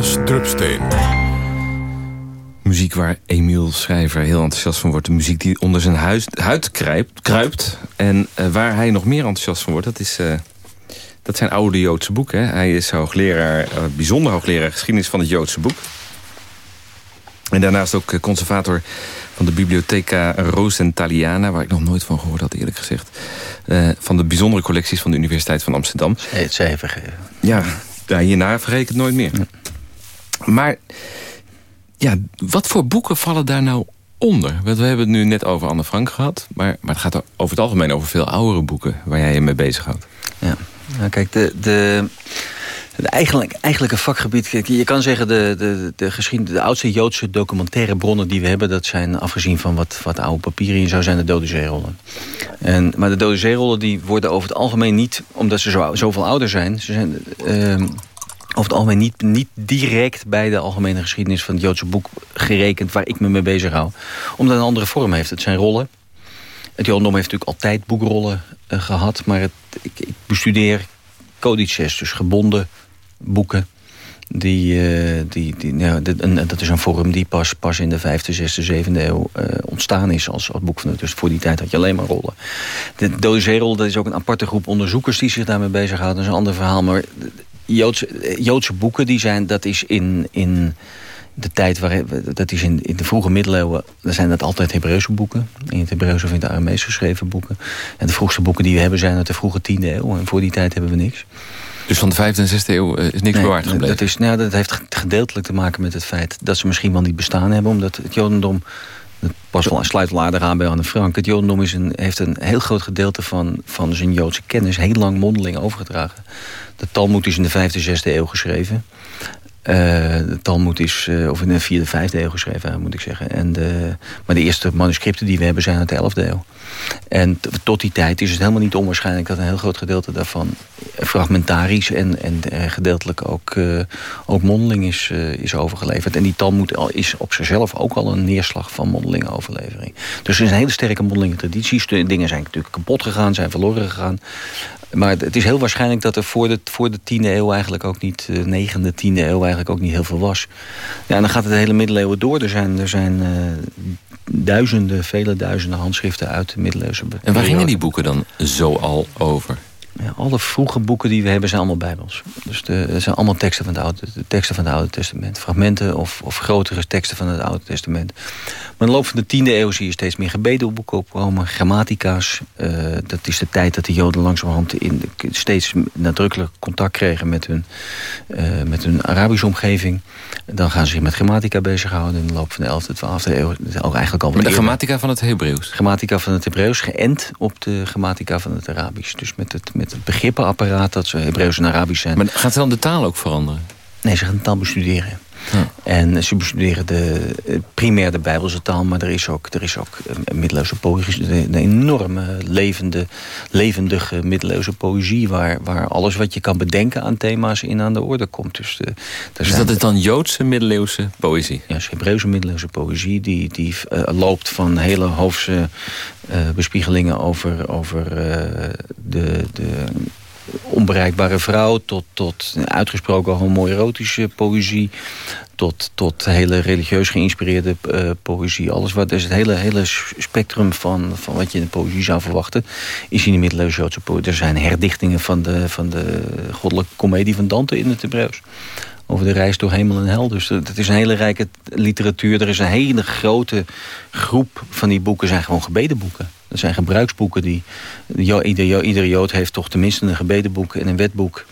Klaas Drupsteen. Muziek waar Emiel Schrijver heel enthousiast van wordt. De muziek die onder zijn huis, huid kruipt, kruipt. En uh, waar hij nog meer enthousiast van wordt, dat, is, uh, dat zijn oude Joodse boeken. Hij is hoogleraar, uh, bijzonder hoogleraar geschiedenis van het Joodse boek. En daarnaast ook conservator van de Bibliotheca Rosentaliana... waar ik nog nooit van gehoord had, eerlijk gezegd. Uh, van de bijzondere collecties van de Universiteit van Amsterdam. Het zij vergeven. Ja, ja, hierna vergeet ik het nooit meer. Maar ja, wat voor boeken vallen daar nou onder? Want we hebben het nu net over Anne Frank gehad... maar, maar het gaat over het algemeen over veel oudere boeken... waar jij je mee bezighoudt. Ja, nou, kijk, de... de eigenlijk, eigenlijk een vakgebied. Je kan zeggen, de, de, de, geschiedenis, de oudste Joodse documentaire bronnen die we hebben... dat zijn, afgezien van wat, wat oude papieren zou zijn, de Dode Zeerollen. En, maar de Dode Zeerollen die worden over het algemeen niet... omdat ze zo, zoveel ouder zijn... Ze zijn uh, over het algemeen niet, niet direct bij de algemene geschiedenis van het Joodse boek gerekend... waar ik me mee bezig hou. Omdat het een andere vorm heeft. Het zijn rollen. Het Jodendom heeft natuurlijk altijd boekrollen uh, gehad... maar het, ik, ik bestudeer codices, dus gebonden boeken. Die, uh, die, die, nou, dat is een vorm die pas, pas in de vijfde, zesde, zevende eeuw uh, ontstaan is als, als boek van Dus voor die tijd had je alleen maar rollen. De Dode Zeerol, dat is ook een aparte groep onderzoekers die zich daarmee bezighouden. Dat is een ander verhaal. Maar Joodse, Joodse boeken, die zijn, dat is in, in de tijd waar dat is in, in de vroege middeleeuwen, dan zijn dat altijd Hebreeuwse boeken. In het Hebreeuws of in het Aramees geschreven boeken. En de vroegste boeken die we hebben zijn uit de vroege tiende eeuw. En voor die tijd hebben we niks. Dus van de vijfde en zesde eeuw eh, is niks nee, bewaard gebleven? Dat, is, nou, dat heeft gedeeltelijk te maken met het feit dat ze misschien wel niet bestaan hebben. Omdat het Jodendom, dat pas wel, sluit aardig aan bij Anne Frank. Het Jodendom is heeft een heel groot gedeelte van, van zijn Joodse kennis heel lang mondeling overgedragen. De Talmud is in de vijfde, zesde eeuw geschreven. De Talmud is, uh, of in de vierde, vijfde eeuw geschreven, moet ik zeggen. En de, maar de eerste manuscripten die we hebben zijn uit de elfde eeuw. En tot die tijd is het helemaal niet onwaarschijnlijk... dat een heel groot gedeelte daarvan fragmentarisch en, en gedeeltelijk ook, ook mondeling is, is overgeleverd. En die Talmud is op zichzelf ook al een neerslag van mondelinge overlevering. Dus er is een hele sterke mondelinge traditie. Dingen zijn natuurlijk kapot gegaan, zijn verloren gegaan. Maar het is heel waarschijnlijk dat er voor de, voor de tiende eeuw eigenlijk ook niet... de negende, tiende eeuw eigenlijk ook niet heel veel was. Ja, en dan gaat het de hele middeleeuwen door. Er zijn, er zijn uh, duizenden, vele duizenden handschriften uit de middeleeuwse... En waar gingen die boeken dan zo al over? Ja, alle vroege boeken die we hebben zijn allemaal bijbels. Dus de, zijn allemaal teksten van, het Oude, de teksten van het Oude Testament. Fragmenten of, of grotere teksten van het Oude Testament. Maar in de loop van de tiende eeuw zie je steeds meer gebedelboeken opkomen. Grammatica's. Uh, dat is de tijd dat de Joden langzamerhand in, steeds nadrukkelijk contact kregen met hun, uh, met hun Arabische omgeving. Dan gaan ze zich met grammatica bezighouden in de loop van de 11e, 12e eeuw. Ook eigenlijk al met de grammatica van het Hebreeuws? Grammatica van het Hebreeuws, geënt op de grammatica van het Arabisch. Dus met het, met het begrippenapparaat dat ze Hebreeuws en Arabisch zijn. Maar gaat dan de taal ook veranderen? Nee, ze gaan de taal bestuderen. En ze bestuderen de, primair de Bijbelse taal, maar er is ook, er is ook een middeleeuwse poëzie, een enorme levende, levendige middeleeuwse poëzie, waar, waar alles wat je kan bedenken aan thema's in aan de orde komt. Dus, de, dus dat is dan Joodse middeleeuwse poëzie? Ja, Hebreeuwse middeleeuwse poëzie, die, die uh, loopt van hele hoofdse uh, bespiegelingen over, over uh, de, de onbereikbare vrouw... tot, tot uitgesproken homoerotische poëzie... tot, tot hele religieus geïnspireerde uh, poëzie. Alles wat, dus het hele, hele spectrum van, van wat je in de poëzie zou verwachten... is in de middeleeuwse Joodse poëzie. Er zijn herdichtingen van de, van de goddelijke komedie van Dante in het Hebreeuws over de reis door hemel en hel. Dus het is een hele rijke literatuur. Er is een hele grote groep van die boeken zijn gewoon gebedenboeken. Dat zijn gebruiksboeken die... Ieder, ieder Jood heeft toch tenminste een gebedenboek en een wetboek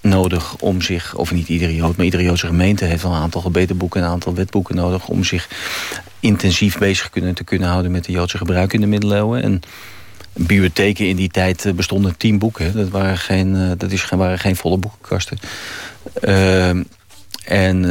nodig om zich, of niet iedere Jood, maar iedere Joodse gemeente heeft wel een aantal gebedenboeken en een aantal wetboeken nodig om zich intensief bezig kunnen, te kunnen houden met de Joodse gebruik in de middeleeuwen. En bibliotheken in die tijd eh, bestonden tien boeken. Dat waren geen, eh, dat is, waren geen volle boekenkasten. Uh, en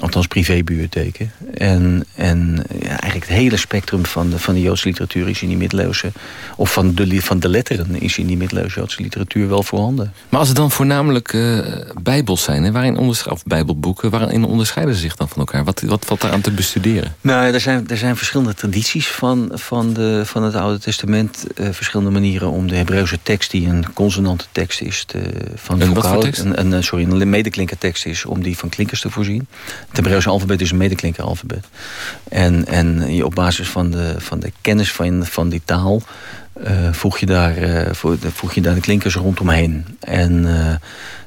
Althans privébibliotheken. En, en ja, eigenlijk het hele spectrum van de, van de Joodse literatuur is in die middeleeuwse... of van de, van de letteren is in die middeleeuwse Joodse literatuur wel voorhanden. Maar als het dan voornamelijk uh, bijbels zijn, hè, waarin of bijbelboeken... waarin onderscheiden ze zich dan van elkaar? Wat, wat valt daar aan te bestuderen? Nou, er zijn, er zijn verschillende tradities van, van, de, van het Oude Testament. Uh, verschillende manieren om de Hebreeuwse tekst, die een consonante tekst is... Te, van? Een, een, sorry, een medeklinkertekst is om die van klinkers te voorzien. Het Hebreeuwse alfabet is een medeklinkeralfabet. En, en op basis van de, van de kennis van, van die taal... Uh, voeg, je daar, uh, voeg je daar de klinkers rondomheen. En uh,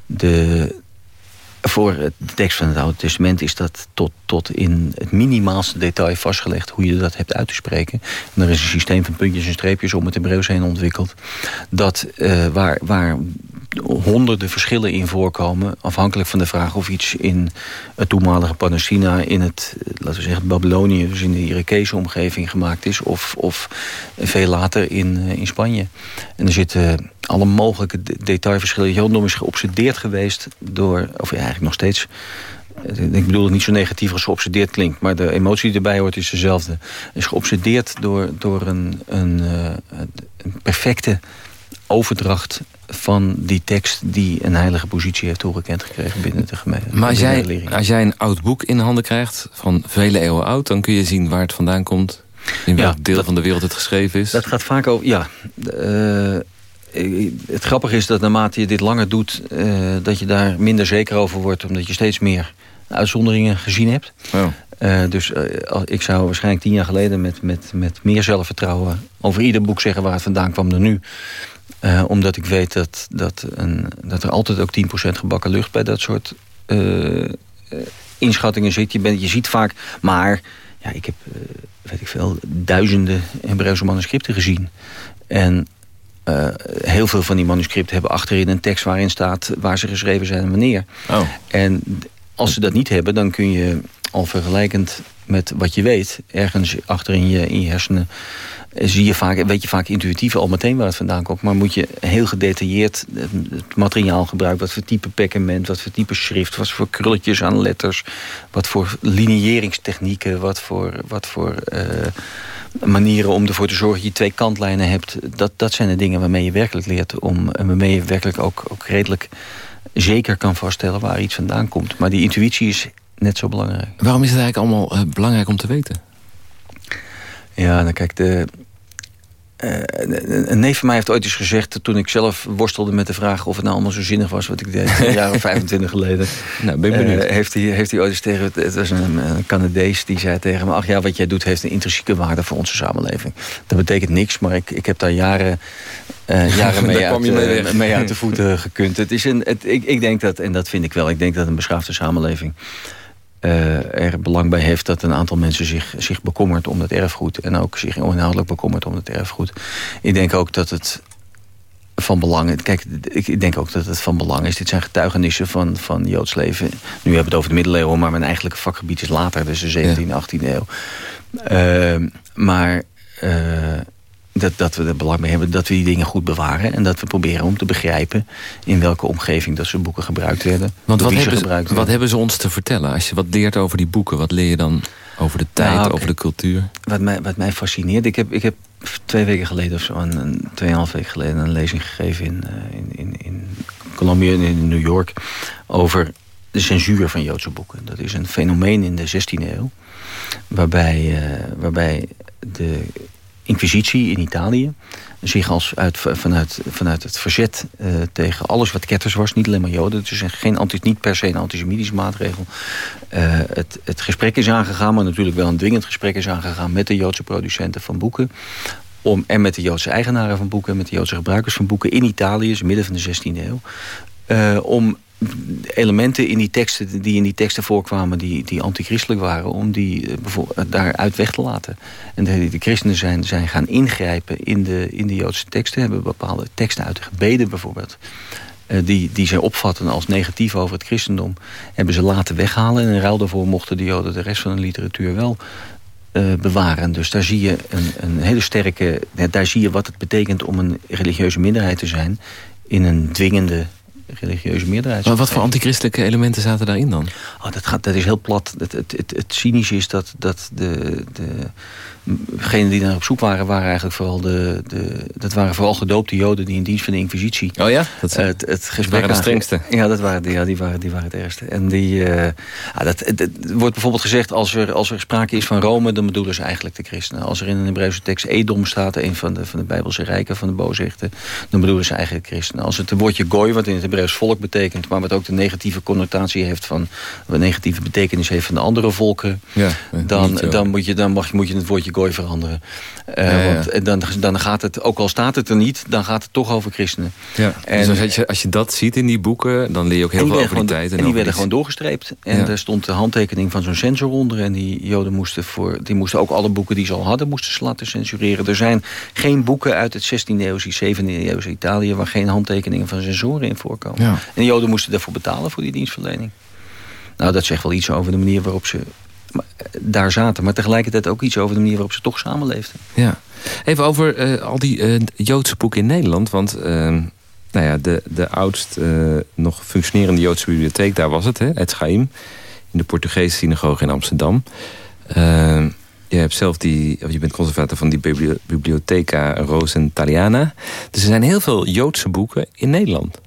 de, voor de tekst van het Oude Testament is dat tot, tot in het minimaalste detail vastgelegd hoe je dat hebt uit te spreken. En er is een systeem van puntjes en streepjes om het Hebreeuws heen ontwikkeld. Dat waar, waar honderden verschillen in voorkomen. Afhankelijk van de vraag of iets in het toenmalige Palestina... in het, laten we zeggen, Babylonië, dus in de Irakese omgeving gemaakt is... of, of veel later in, eh, in Spanje. En er zitten alle mogelijke detailverschillen. Jodendom is geobsedeerd geweest door... of ja, eigenlijk nog steeds... Ik bedoel het niet zo negatief als geobsedeerd klinkt... maar de emotie die erbij hoort is dezelfde. Is geobsedeerd door, door een, een, eh, een perfecte overdracht van die tekst die een heilige positie heeft toegekend gekregen binnen de gemeente. Maar als jij, als jij een oud boek in handen krijgt, van vele eeuwen oud... dan kun je zien waar het vandaan komt, in welk deel van de wereld het geschreven is. Dat gaat vaak over, ja... Uh, het grappige is dat naarmate je dit langer doet... Uh, dat je daar minder zeker over wordt... omdat je steeds meer uitzonderingen gezien hebt. Oh. Uh, dus uh, ik zou waarschijnlijk tien jaar geleden met, met, met meer zelfvertrouwen... over ieder boek zeggen waar het vandaan kwam dan nu. Uh, omdat ik weet dat, dat, een, dat er altijd ook 10% gebakken lucht bij dat soort uh, inschattingen zit. Je, bent, je ziet vaak, maar ja, ik heb weet ik veel, duizenden Hebreeuwse manuscripten gezien. En heel veel van die manuscripten hebben achterin een tekst waarin staat waar ze geschreven zijn en wanneer. Oh. En als ze dat niet hebben, dan kun je al vergelijkend met wat je weet, ergens achterin je, in je hersenen zie je vaak, weet je vaak intuïtief al meteen waar het vandaan komt. Maar moet je heel gedetailleerd het materiaal gebruiken. Wat voor type perkament, wat voor type schrift, wat voor krulletjes aan letters. Wat voor linieeringstechnieken, wat voor, wat voor uh, manieren om ervoor te zorgen dat je twee kantlijnen hebt. Dat, dat zijn de dingen waarmee je werkelijk leert. Om, en waarmee je werkelijk ook, ook redelijk zeker kan vaststellen waar iets vandaan komt. Maar die intuïtie is net zo belangrijk. Waarom is het eigenlijk allemaal uh, belangrijk om te weten? Ja, dan kijk, de, uh, een neef van mij heeft ooit eens gezegd... toen ik zelf worstelde met de vraag of het nou allemaal zo zinnig was... wat ik deed, een jaar of 25 geleden. Nou, ben benieuwd. Uh, heeft, hij, heeft hij ooit eens tegen... Het was een, een Canadees die zei tegen me... ach ja, wat jij doet heeft een intrinsieke waarde voor onze samenleving. Dat betekent niks, maar ik, ik heb daar jaren... Uh, jaren mee, uit, mee, mee, uit de voeten gekund. Het is een, het, ik, ik denk dat, en dat vind ik wel... ik denk dat een beschaafde samenleving er belang bij heeft dat een aantal mensen zich, zich bekommert om dat erfgoed. En ook zich inhoudelijk bekommert om het erfgoed. Ik denk ook dat het van belang is. Kijk, ik denk ook dat het van belang is. Dit zijn getuigenissen van, van Joods leven. Nu hebben we het over de middeleeuwen, maar mijn eigenlijke vakgebied is later. Dus de 17e, 18e eeuw. Uh, maar uh, dat, dat we er belang mee hebben dat we die dingen goed bewaren. En dat we proberen om te begrijpen in welke omgeving dat soort boeken gebruikt werden. Want wat, hebben ze, wat hebben ze ons te vertellen? Als je wat leert over die boeken, wat leer je dan over de tijd, nou, over de cultuur? Wat mij, wat mij fascineert, ik heb, ik heb twee weken geleden of zo, een, een tweeënhalf weken geleden een lezing gegeven in, uh, in, in, in Colombia, in New York, over de censuur van Joodse boeken. Dat is een fenomeen in de 16e eeuw, waarbij, uh, waarbij de inquisitie in Italië zich als uit, vanuit, vanuit het verzet uh, tegen alles wat ketters was, niet alleen maar joden, dus geen anti, niet per se een antisemitische maatregel, uh, het, het gesprek is aangegaan, maar natuurlijk wel een dwingend gesprek is aangegaan met de Joodse producenten van boeken. Om, en met de Joodse eigenaren van boeken, en met de Joodse gebruikers van boeken in Italië, is midden van de 16e eeuw. Uh, om elementen in die teksten die in die teksten voorkwamen die, die antichristelijk waren, om die bijvoorbeeld daaruit weg te laten. En de, de christenen zijn, zijn gaan ingrijpen in de, in de Joodse teksten, hebben bepaalde teksten uit de gebeden bijvoorbeeld. die, die ze opvatten als negatief over het christendom, hebben ze laten weghalen. En in ruil daarvoor mochten de Joden de rest van de literatuur wel bewaren. Dus daar zie je een, een hele sterke... Daar zie je wat het betekent om een religieuze minderheid te zijn... in een dwingende religieuze meerderheid. Maar wat voor antichristelijke elementen zaten daarin dan? Oh, dat, gaat, dat is heel plat. Het, het, het, het cynische is dat, dat de, de, degenen die daar op zoek waren, waren eigenlijk vooral de, de, dat waren vooral gedoopte joden die in dienst van de inquisitie. Oh ja? Dat het, het gesprek waren de strengste. Ja, dat waren, ja die, waren, die waren het ergste. En die, uh, dat, het, wordt bijvoorbeeld gezegd, als er, als er sprake is van Rome, dan bedoelen ze eigenlijk de christenen. Als er in een Hebreeuwse tekst Edom staat, een van de, van de Bijbelse rijken, van de booswichten, dan bedoelen ze eigenlijk christenen. Als het woordje gooi, wat in het Hebreeuws volk betekent, maar wat ook de negatieve connotatie heeft van, een negatieve betekenis heeft van de andere volken, ja, dan, dan, moet je, dan mag, moet je het woordje gooi veranderen. Uh, Want dan, dan gaat het, ook al staat het er niet, dan gaat het toch over christenen. Ja. En, dus als je, als je dat ziet in die boeken, dan leer je ook heel veel over die tijd. En, die werden gewoon doorgestreept. En er stond de handtekening van zo'n censor onder. En die joden moesten, voor, die moesten ook alle boeken die ze al hadden, moesten ze laten censureren. Er zijn geen boeken uit het 16e eeuwse, 17e eeuwse Italië... waar geen handtekeningen van censoren in voorkomen. En de joden moesten daarvoor betalen voor die dienstverlening. Nou, dat zegt wel iets over de manier waarop ze daar zaten. Maar tegelijkertijd ook iets over de manier waarop ze toch samenleefden. Ja. Even over eh, al die uh, Joodse boeken in Nederland. Want uh, nou ja, de, de oudst nog functionerende Joodse bibliotheek, daar was het, hè, Het Schaim. In de Portugese synagoge in Amsterdam. je hebt zelf die, of je bent conservator van die Bibliotheca Rosentaliana. Dus er zijn heel veel Joodse boeken in Nederland.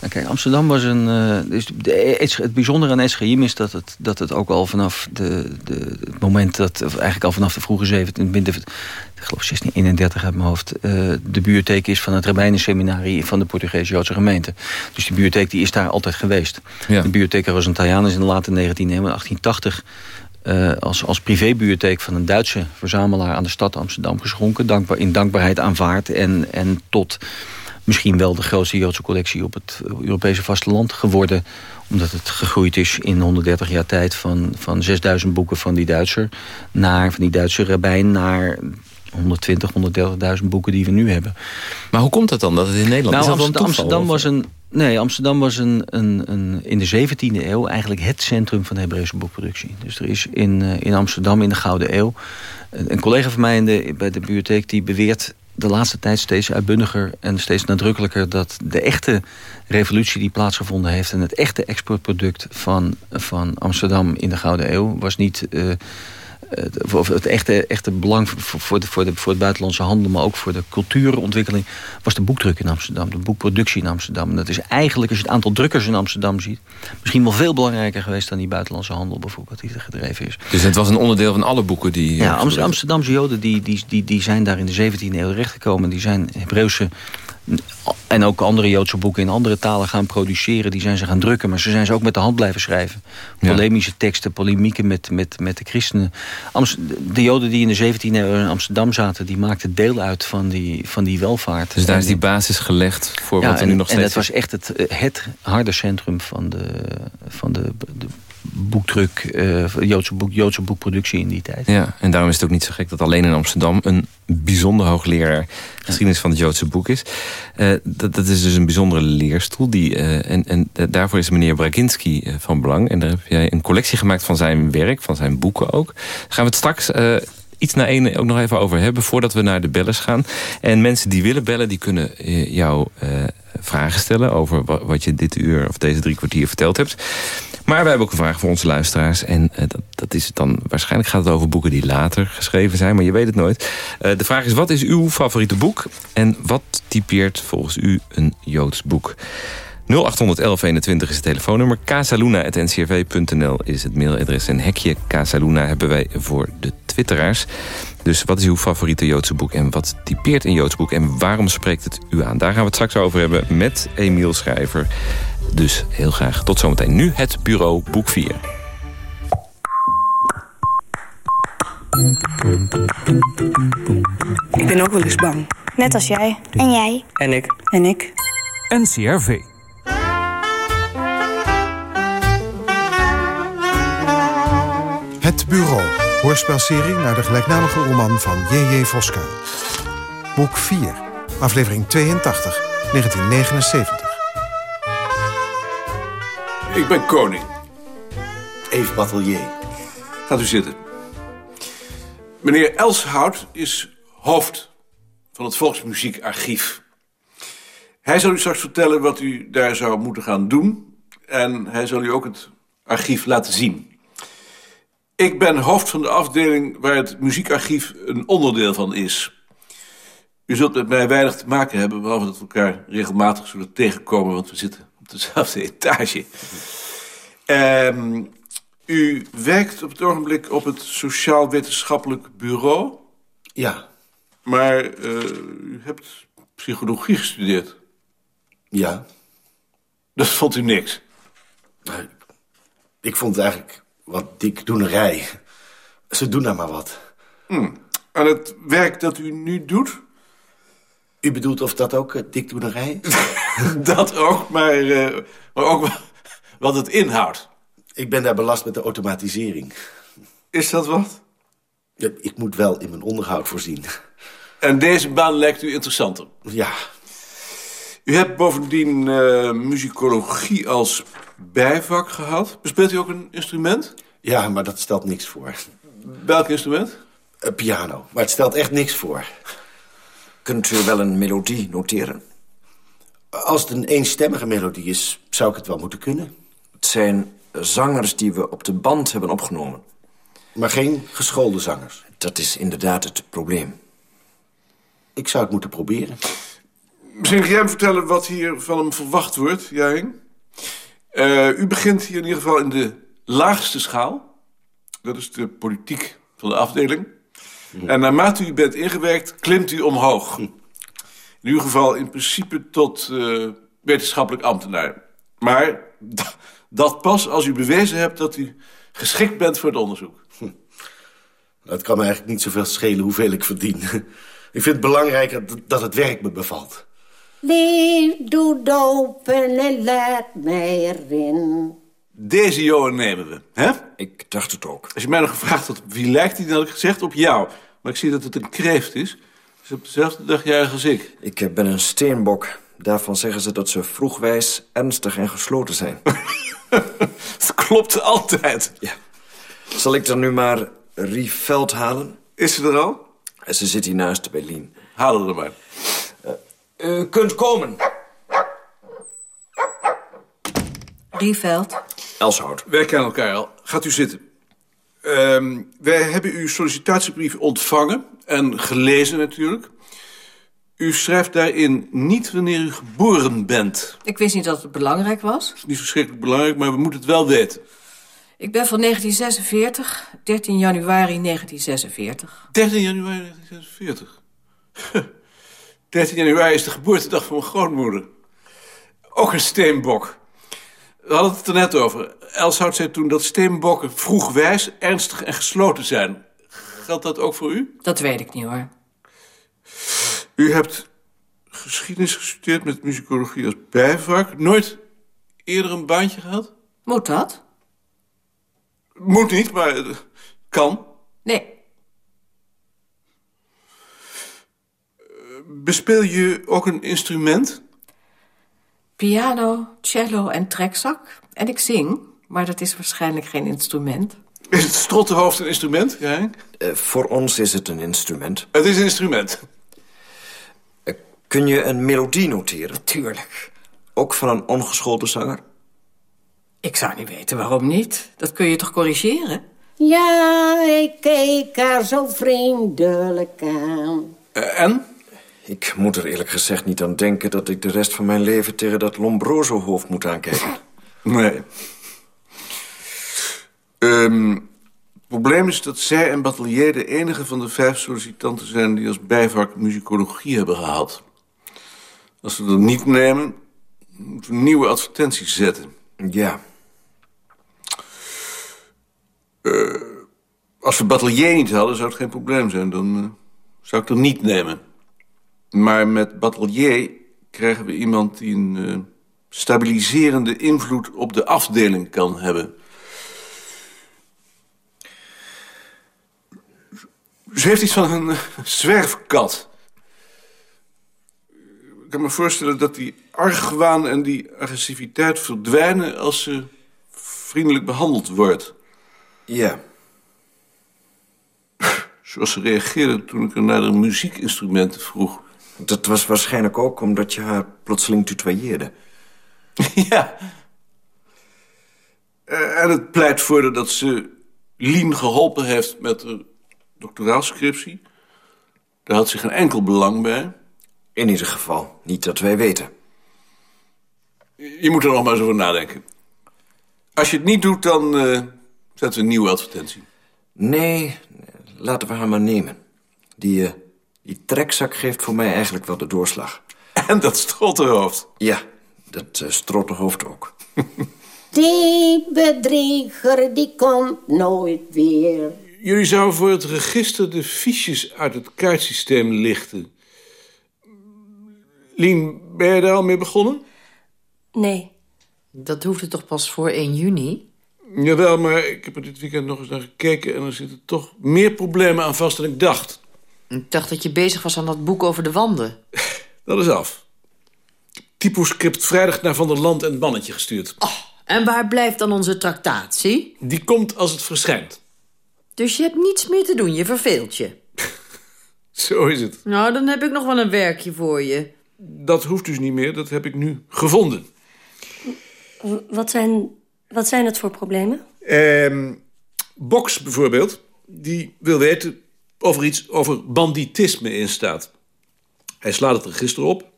Nou, kijk, Amsterdam was een... Uh, dus de, het bijzondere aan Eschaïm is dat het, dat het ook al vanaf de, de, het moment... dat eigenlijk al vanaf de vroege 17... Ik geloof 1631 uit mijn hoofd... Uh, de bibliotheek is van het Rabbijnenseminarie van de Portugees-Joodse gemeente. Dus die bibliotheek die is daar altijd geweest. Ja. De bibliotheek Rosentalian is in de late 19e eeuw, 1880... Uh, als, als privébibliotheek van een Duitse verzamelaar aan de stad Amsterdam geschonken. Dankbaar, in dankbaarheid aanvaard en, en tot misschien wel de grootste Joodse collectie op het Europese vasteland geworden. Omdat het gegroeid is in 130 jaar tijd van, van 6000 boeken van die Duitser... naar, van die Duitse rabbijn naar 120, 130.000 boeken die we nu hebben. Maar hoe komt dat dan, dat het in Nederland... Nou, is Amsterdam, Amsterdam was een... Nee, Amsterdam was een, een, een, in de 17e eeuw eigenlijk het centrum van de Hebreeuwse boekproductie. Dus er is in, eh, in Amsterdam in de Gouden Eeuw... een collega van mij in de, bij de bibliotheek die beweert de laatste tijd steeds uitbundiger en steeds nadrukkelijker... dat de echte revolutie die plaatsgevonden heeft... en het echte exportproduct van, van Amsterdam in de Gouden Eeuw... was niet uh, het echte, echte belang voor, de, voor, de, voor het buitenlandse handel... maar ook voor de cultuurontwikkeling... was de boekdruk in Amsterdam, de boekproductie in Amsterdam. En dat is eigenlijk, als je het aantal drukkers in Amsterdam ziet... misschien wel veel belangrijker geweest dan die buitenlandse handel bijvoorbeeld... die er gedreven is. Dus het was een onderdeel van alle boeken die... Ja, Amsterdamse Joden die, die, die, die zijn daar in de 17e eeuw terechtgekomen. Die zijn Hebreeuwse en ook andere Joodse boeken in andere talen gaan produceren. Die zijn ze gaan drukken, maar ze zijn ze ook met de hand blijven schrijven. Polemische teksten, polemieken met, met, met de christenen. de Joden die in de 17e eeuw in Amsterdam zaten... die maakten deel uit van die, van die welvaart. Dus daar is die basis gelegd voor wat er nu nog steeds En dat was echt het, het harde centrum van de, van de, de boekdruk, uh, Joodse, boek, boekproductie in die tijd. Ja, en daarom is het ook niet zo gek dat alleen in Amsterdam... een bijzonder hoogleraar geschiedenis van het Joodse boek is. Uh, dat, dat is dus een bijzondere leerstoel. Die, uh, en, en daarvoor is meneer Braginski van belang. En daar heb jij een collectie gemaakt van zijn werk, van zijn boeken ook. Gaan we het straks iets naar één ook nog even over hebben... voordat we naar de bellers gaan. En mensen die willen bellen, die kunnen jou vragen stellen... over wat je dit uur of deze drie kwartier verteld hebt. Maar wij hebben ook een vraag voor onze luisteraars. En uh, dat, dat is dan, waarschijnlijk gaat het over boeken die later geschreven zijn. Maar je weet het nooit. Uh, de vraag is, wat is uw favoriete boek? En wat typeert volgens u een Joods boek? 081121 is het telefoonnummer. casaluna.ncrv.nl is het mailadres. En hekje Casaluna hebben wij voor de twitteraars. Dus wat is uw favoriete Joodse boek en wat typeert een Joods boek... en waarom spreekt het u aan? Daar gaan we het straks over hebben met Emiel Schrijver. Dus heel graag tot zometeen. Nu het bureau Boek 4. Ik ben ook wel eens bang. Net als jij. En jij. En ik. En ik. NCRV. Het Bureau. Hoorspelserie naar de gelijknamige roman van J.J. Voska. Boek 4. Aflevering 82, 1979. Ik ben koning. Eve Batelier. Gaat u zitten. Meneer Elshout is hoofd van het Volksmuziekarchief. Hij zal u straks vertellen wat u daar zou moeten gaan doen. En hij zal u ook het archief laten zien. Ik ben hoofd van de afdeling waar het muziekarchief een onderdeel van is. U zult met mij weinig te maken hebben, behalve dat we elkaar regelmatig zullen tegenkomen, want we zitten op dezelfde etage. Ehm, u werkt op het ogenblik op het Sociaal-Wetenschappelijk Bureau, Ja, maar eh, u hebt psychologie gestudeerd. ja. Dat vond u niks. Nou, ik- vond het eigenlijk wat dikdoenerij. Ze doen daar maar wat. Aan het werk dat u nu doet, U bedoelt of dat ook eh, dikdoenerij dat ook, maar, eh, maar ook wa- wat het inhoudt. ik ben daar belast met de automatisering. Is dat wat? Ja, Ik moet wel in mijn onderhoud voorzien. En deze baan lijkt u interessanter. Ja, U hebt bovendien eh, muzikologie als bijvak gehad. Bespeelt u ook een instrument? ja, maar dat stelt niks voor. Welk instrument? Een piano, maar het stelt echt niks voor. Kunt u wel een melodie noteren? Als het een eenstemmige melodie is, zou ik het wel moeten kunnen. Het zijn zangers die we op de band hebben opgenomen. Maar geen geschoolde zangers. Dat is inderdaad het probleem. Ik zou het moeten proberen. Misschien kun jij hem vertellen wat hier van hem verwacht wordt, Jaring? Eh, u begint hier in ieder geval in de laagste schaal. Dat is de politiek van de afdeling. En naarmate u bent ingewerkt, klimt u omhoog. In uw geval in principe tot eh, wetenschappelijk ambtenaar. Maar dat pas als u bewezen hebt dat u geschikt bent voor het onderzoek. Het kan me eigenlijk niet zoveel schelen hoeveel ik verdien. Ik vind het belangrijker dat het werk me bevalt. Lief, doe open en laat mij erin. Deze Johan nemen we, hè? Ik dacht het ook. Als je mij nog gevraagd had wie lijkt hij, dan had ik gezegd op jou. Maar ik zie dat het een kreeft is. Dus op dezelfde dag jarig als ik. Ik eh, ben een steenbok. Daarvan zeggen ze dat ze vroegwijs, ernstig en gesloten zijn. Het klopt altijd. ja. Zal ik dan nu maar Rie Veld halen? Is ze er al? Eh, Ze zit hier naast bij Lien. Haal haar er maar. U kunt komen. Rieveld. Elshout. Wij kennen elkaar al. Gaat u zitten. Ehm, wij hebben uw sollicitatiebrief ontvangen. En gelezen natuurlijk. U schrijft daarin niet wanneer u geboren bent. Ik wist niet dat het belangrijk was. Is niet verschrikkelijk belangrijk, maar we moeten het wel weten. Ik ben van 1946, 13 januari 1946. 13 januari 1946. 13 januari is de geboortedag van mijn grootmoeder. Ook een steenbok. We hadden het er net over. Elshout zei toen dat steenbokken vroegwijs, ernstig en gesloten zijn. Geldt dat ook voor u? Dat weet ik niet hoor. U hebt geschiedenis gestudeerd met muzikologie als bijvak. Nooit eerder een baantje gehad? Moet dat? Moet niet, maar kan. Nee. Bespeel je ook een instrument? Piano, cello en trekzak. En ik zing, maar dat is waarschijnlijk geen instrument. Is het strottenhoofd een instrument? Ja, Eh, voor ons is het een instrument. het is een instrument. Eh, kun je een melodie noteren? Tuurlijk. Ook van een ongeschoolde zanger? Ik zou niet weten waarom niet. Dat kun je toch corrigeren? Ja, ik keek haar zo vriendelijk aan. Eh, en? Ik moet er eerlijk gezegd niet aan denken... dat ik de rest van mijn leven tegen dat Lombroso-hoofd moet aankijken. Nee. Ehm, het probleem is dat zij en Batelier de enige van de vijf sollicitanten zijn... die als bijvak muzikologie hebben gehaald. Als we dat niet nemen, moeten we nieuwe advertenties zetten. Ja, Als we Batelier niet hadden, zou het geen probleem zijn. Dan eh, zou ik er niet nemen. Maar met Batelier krijgen we iemand die een eh, stabiliserende invloed op de afdeling kan hebben. Ze heeft iets van een eh, zwerfkat. Ik kan me voorstellen dat die argwaan en die agressiviteit verdwijnen... als ze vriendelijk behandeld wordt. Ja. Zoals ze reageerde toen ik haar naar de muziekinstrumenten vroeg. Dat was waarschijnlijk ook omdat je haar plotseling tutoyeerde. ja. Eh, en het pleit voor dat ze Lien geholpen heeft met doctoraalscriptie. Daar had ze geen enkel belang bij. In ieder geval, niet dat wij weten. Je moet er nog maar eens over nadenken. Als je het niet doet, dan eh, zetten we een nieuwe advertentie. Nee, laten we haar maar nemen. Die, eh, die trekzak geeft voor mij eigenlijk wel de doorslag. En dat strottenhoofd. Ja, dat uh, strottenhoofd ook. Die bedrieger, die komt nooit weer. Jullie zouden voor het register de fiches uit het kaartsysteem lichten. Lien, ben je daar al mee begonnen? Nee. Dat hoefde toch pas voor 1 juni? Jawel, maar ik heb er dit weekend nog eens naar gekeken... en er zitten toch meer problemen aan vast dan ik dacht. Ik dacht dat je bezig was aan dat boek over de wanden. Dat is af. Typoscript vrijdag naar Van der Land en het bannetje gestuurd. Oh, en waar blijft dan onze tractatie? Die komt als het verschijnt. Dus je hebt niets meer te doen, je verveelt je. Zo is het. Nou, dan heb ik nog wel een werkje voor je. Dat hoeft dus niet meer, dat heb ik nu gevonden. Wat zijn, wat zijn het voor problemen? Ehm, Box bijvoorbeeld, die wil weten of er iets over banditisme in staat. Hij slaat het register op.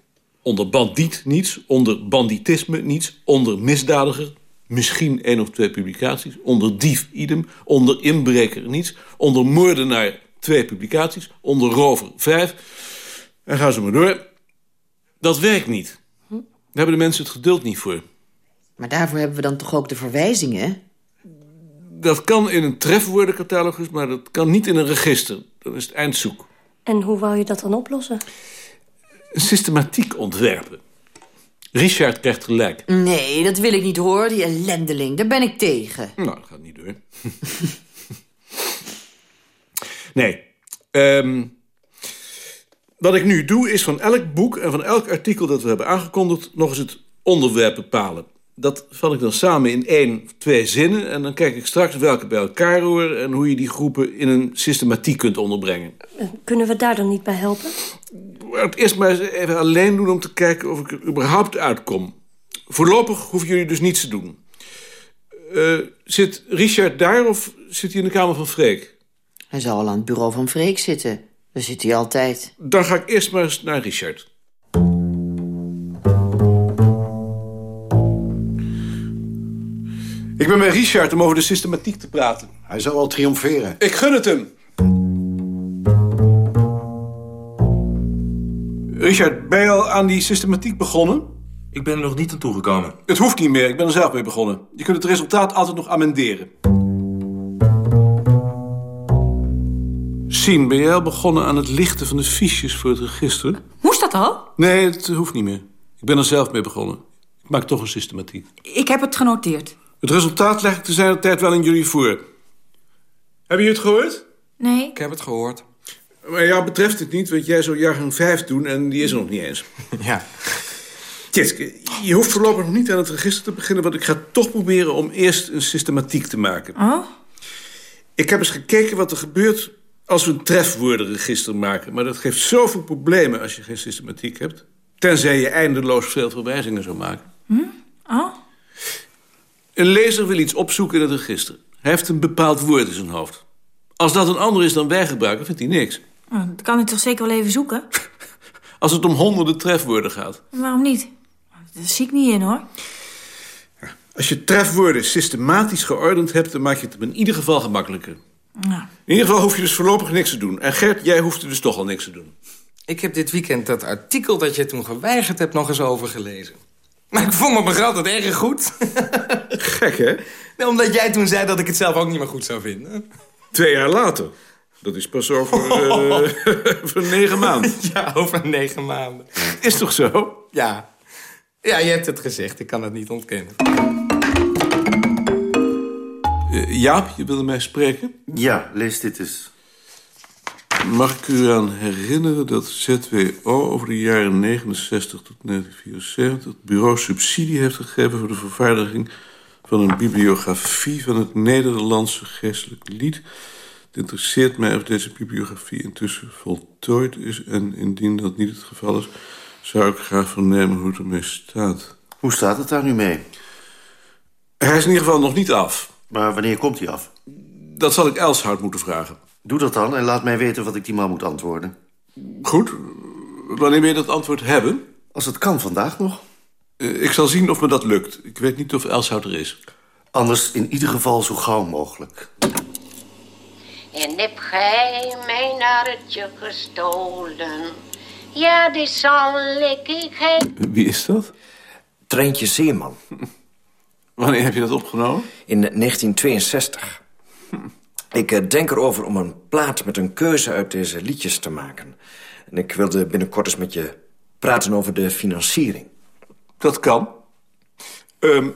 Onder bandiet niets, onder banditisme niets, onder misdadiger misschien één of twee publicaties, onder dief idem, onder inbreker niets, onder moordenaar twee publicaties, onder rover vijf. En gaan ze maar door. Dat werkt niet. Daar hebben de mensen het geduld niet voor. Maar daarvoor hebben we dan toch ook de verwijzingen? Dat kan in een trefwoordencatalogus, maar dat kan niet in een register. Dan is het eindzoek. En hoe wou je dat dan oplossen? Een systematiek ontwerpen. Richard krijgt gelijk. Nee, dat wil ik niet hoor, die ellendeling. Daar ben ik tegen. Nou, dat gaat niet door. nee. Um, wat ik nu doe, is van elk boek en van elk artikel dat we hebben aangekondigd... nog eens het onderwerp bepalen. Dat val ik dan samen in één of twee zinnen... en dan kijk ik straks welke bij elkaar horen... en hoe je die groepen in een systematiek kunt onderbrengen. Kunnen we daar dan niet bij helpen? Het eerst maar eens even alleen doen om te kijken of ik er überhaupt uitkom. Voorlopig hoeven jullie dus niets te doen. Uh, zit Richard daar of zit hij in de kamer van Freek? Hij zou al aan het bureau van Freek zitten. Daar zit hij altijd. Dan ga ik eerst maar eens naar Richard. Ik ben bij Richard om over de systematiek te praten. Hij zal wel triomferen. Ik gun het hem. Richard, ben je al aan die systematiek begonnen? Ik ben er nog niet aan toegekomen. Het hoeft niet meer, ik ben er zelf mee begonnen. Je kunt het resultaat altijd nog amenderen. Sien, ben jij al begonnen aan het lichten van de fiches voor het register? Moest dat al? Nee, het hoeft niet meer. Ik ben er zelf mee begonnen. Ik maak toch een systematiek. Ik heb het genoteerd. Het resultaat leg ik te zijn tijd wel in jullie voor. Hebben jullie het gehoord? Nee. Ik heb het gehoord. Maar jou betreft het niet, want jij zou jaargang 5 doen en die is er nog niet eens. Ja. Tjitske, je hoeft voorlopig nog niet aan het register te beginnen... want ik ga toch proberen om eerst een systematiek te maken. Oh? Ik heb eens gekeken wat er gebeurt als we een trefwoordenregister maken. Maar dat geeft zoveel problemen als je geen systematiek hebt. Tenzij je eindeloos veel verwijzingen zou maken. Hm? Oh? Een lezer wil iets opzoeken in het register. Hij heeft een bepaald woord in zijn hoofd. Als dat een ander is dan wij gebruiken, vindt hij niks. Oh, dat kan hij toch zeker wel even zoeken? Als het om honderden trefwoorden gaat. Waarom niet? Dat zie ik niet in, hoor. Als je trefwoorden systematisch geordend hebt... dan maak je het hem in ieder geval gemakkelijker. Ja. In ieder geval hoef je dus voorlopig niks te doen. En Gert, jij hoeft er dus toch al niks te doen. Ik heb dit weekend dat artikel dat je toen geweigerd hebt nog eens overgelezen. Maar ik vond me nog altijd erg goed. Gek, hè? Nee, omdat jij toen zei dat ik het zelf ook niet meer goed zou vinden. Twee jaar later. Dat is pas over, uh, over negen maanden. Ja, over negen maanden. Is toch zo? Ja. Ja, je hebt het gezegd. Ik kan het niet ontkennen. Uh, Jaap, je wilde mij spreken? Ja, lees dit eens. Mag ik u aan herinneren dat ZWO over de jaren 69 tot 1974... het bureau subsidie heeft gegeven voor de vervaardiging van een bibliografie... van het Nederlandse geestelijk lied. Het interesseert mij of deze bibliografie intussen voltooid is... en indien dat niet het geval is, zou ik graag vernemen hoe het ermee staat. Hoe staat het daar nu mee? Hij is in ieder geval nog niet af. Maar wanneer komt hij af? Dat zal ik Elshout moeten vragen. Doe dat dan en laat mij weten wat ik die man moet antwoorden. Goed. Wanneer wil je dat antwoord hebben? Als het kan vandaag nog. Uh, ik zal zien of me dat lukt. Ik weet niet of Elshout er is. Anders in ieder geval zo gauw mogelijk. En heb gij mijn narretje gestolen? Ja, die zal ik geen... Wie is dat? Treintje Zeeman. Wanneer heb je dat opgenomen? In 1962. Ik eh, denk erover om een plaat met een keuze uit deze liedjes te maken. En ik wilde binnenkort eens met je praten over de financiering. Dat kan. Um,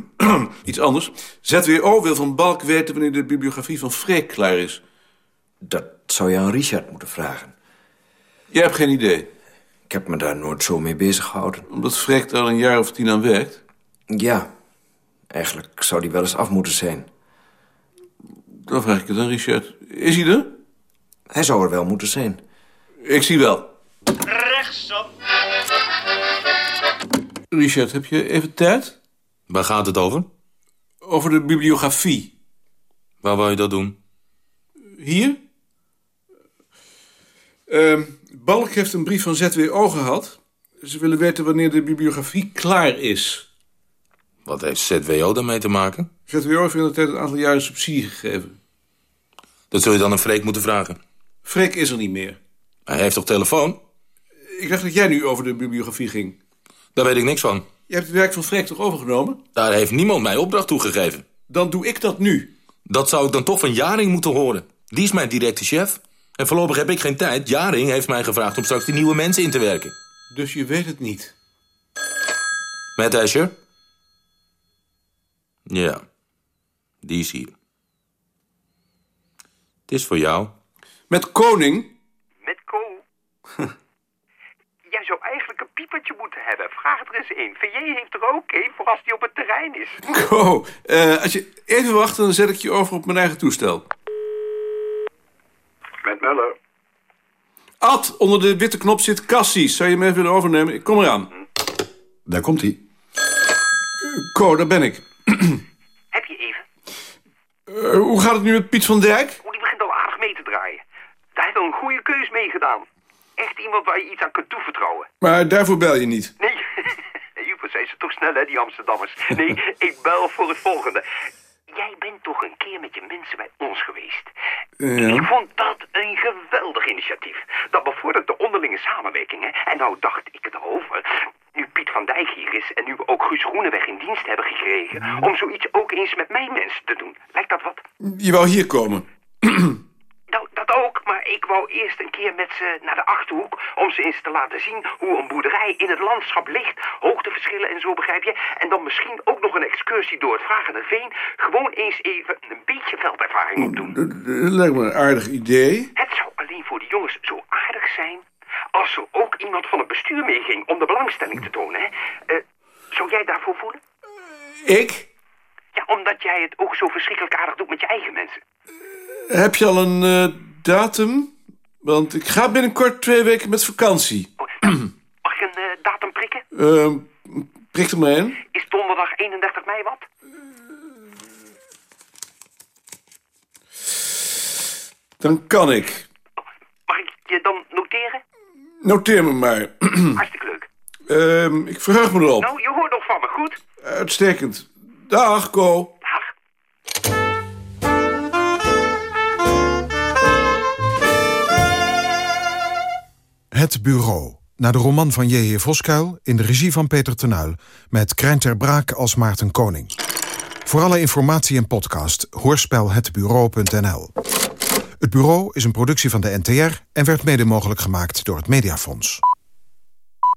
iets anders. ZWO wil van Balk weten wanneer de bibliografie van Freek klaar is. Dat zou je aan Richard moeten vragen. Jij hebt geen idee? Ik heb me daar nooit zo mee bezig gehouden. Omdat Freek er al een jaar of tien aan werkt? Ja. Eigenlijk zou die wel eens af moeten zijn. Dan vraag ik het aan Richard. Is hij er? Hij zou er wel moeten zijn. Ik zie wel. Rechtsop. Richard, heb je even tijd? Waar gaat het over? Over de bibliografie. Waar wil je dat doen? Hier? Uh, Balk heeft een brief van ZWO gehad. Ze willen weten wanneer de bibliografie klaar is. Wat heeft ZWO daarmee te maken? ZWO heeft in de tijd een aantal jaren subsidie gegeven. Dat zul je dan aan Freek moeten vragen. Freek is er niet meer. Hij heeft toch telefoon? Ik dacht dat jij nu over de bibliografie ging. Daar weet ik niks van. Je hebt het werk van Freek toch overgenomen? Daar heeft niemand mij opdracht toegegeven. Dan doe ik dat nu. Dat zou ik dan toch van Jaring moeten horen. Die is mijn directe chef. En voorlopig heb ik geen tijd. Jaring heeft mij gevraagd om straks die nieuwe mensen in te werken. Dus je weet het niet? Met Asher? Ja, die is hier. Het is voor jou. Met Koning? Met Ko? Jij zou eigenlijk een piepertje moeten hebben. Vraag er eens een. VJ heeft er ook een voor als die op het terrein is. Ko, uh, als je even wacht, dan zet ik je over op mijn eigen toestel. Met Muller. Ad, onder de witte knop zit Cassie. Zou je me even willen overnemen? Ik kom eraan. Daar komt hij. Ko, daar ben ik. Heb je even? Uh, hoe gaat het nu met Piet van Dijk? Oh, die begint al aardig mee te draaien. Daar heeft al een goede keus mee gedaan. Echt iemand waar je iets aan kunt toevertrouwen. Maar daarvoor bel je niet? Nee, Juper, zijn ze toch snel, hè, die Amsterdammers. Nee, ik bel voor het volgende. Jij bent toch een keer met je mensen bij ons geweest. Ja. Ik vond dat een geweldig initiatief. Dat bevordert de onderlinge samenwerking, hè. En nou dacht ik het over. Nu Piet van Dijk hier is en nu we ook Guus Groeneweg in dienst hebben gekregen... om zoiets ook eens met mijn mensen te doen. Lijkt dat wat? Je wou hier komen. Nou, dat ook, maar ik wou eerst een keer met ze naar de Achterhoek... om ze eens te laten zien hoe een boerderij in het landschap ligt. Hoogteverschillen en zo, begrijp je. En dan misschien ook nog een excursie door het Vragende Veen. Gewoon eens even een beetje veldervaring opdoen. Dat lijkt me een aardig idee. Het zou alleen voor de jongens zo aardig zijn... als er ook iemand van het bestuur meeging om de belangstelling te tonen, hè. Uh, zou jij daarvoor voelen? Ik? Ja, omdat jij het ook zo verschrikkelijk aardig doet met je eigen mensen. Heb je al een uh, datum? Want ik ga binnenkort twee weken met vakantie. Oh, mag ik een datum prikken? Uh, prik er maar in. Is donderdag 31 mei wat? Dan kan ik. Mag ik je dan noteren? Noteer me maar. Hartstikke leuk. Uh, ik verheug me erop. Nou, je hoort nog van me, goed? Uitstekend. Dag, Ko. Dag. Het Bureau. Naar de roman van J.J. Voskuil in de regie van Peter Tenuil... met Krijn ter Braak als Maarten Koning. Voor alle informatie en podcast hoorspelhetbureau.nl. Het Bureau is een productie van de NTR... en werd mede mogelijk gemaakt door het Mediafonds.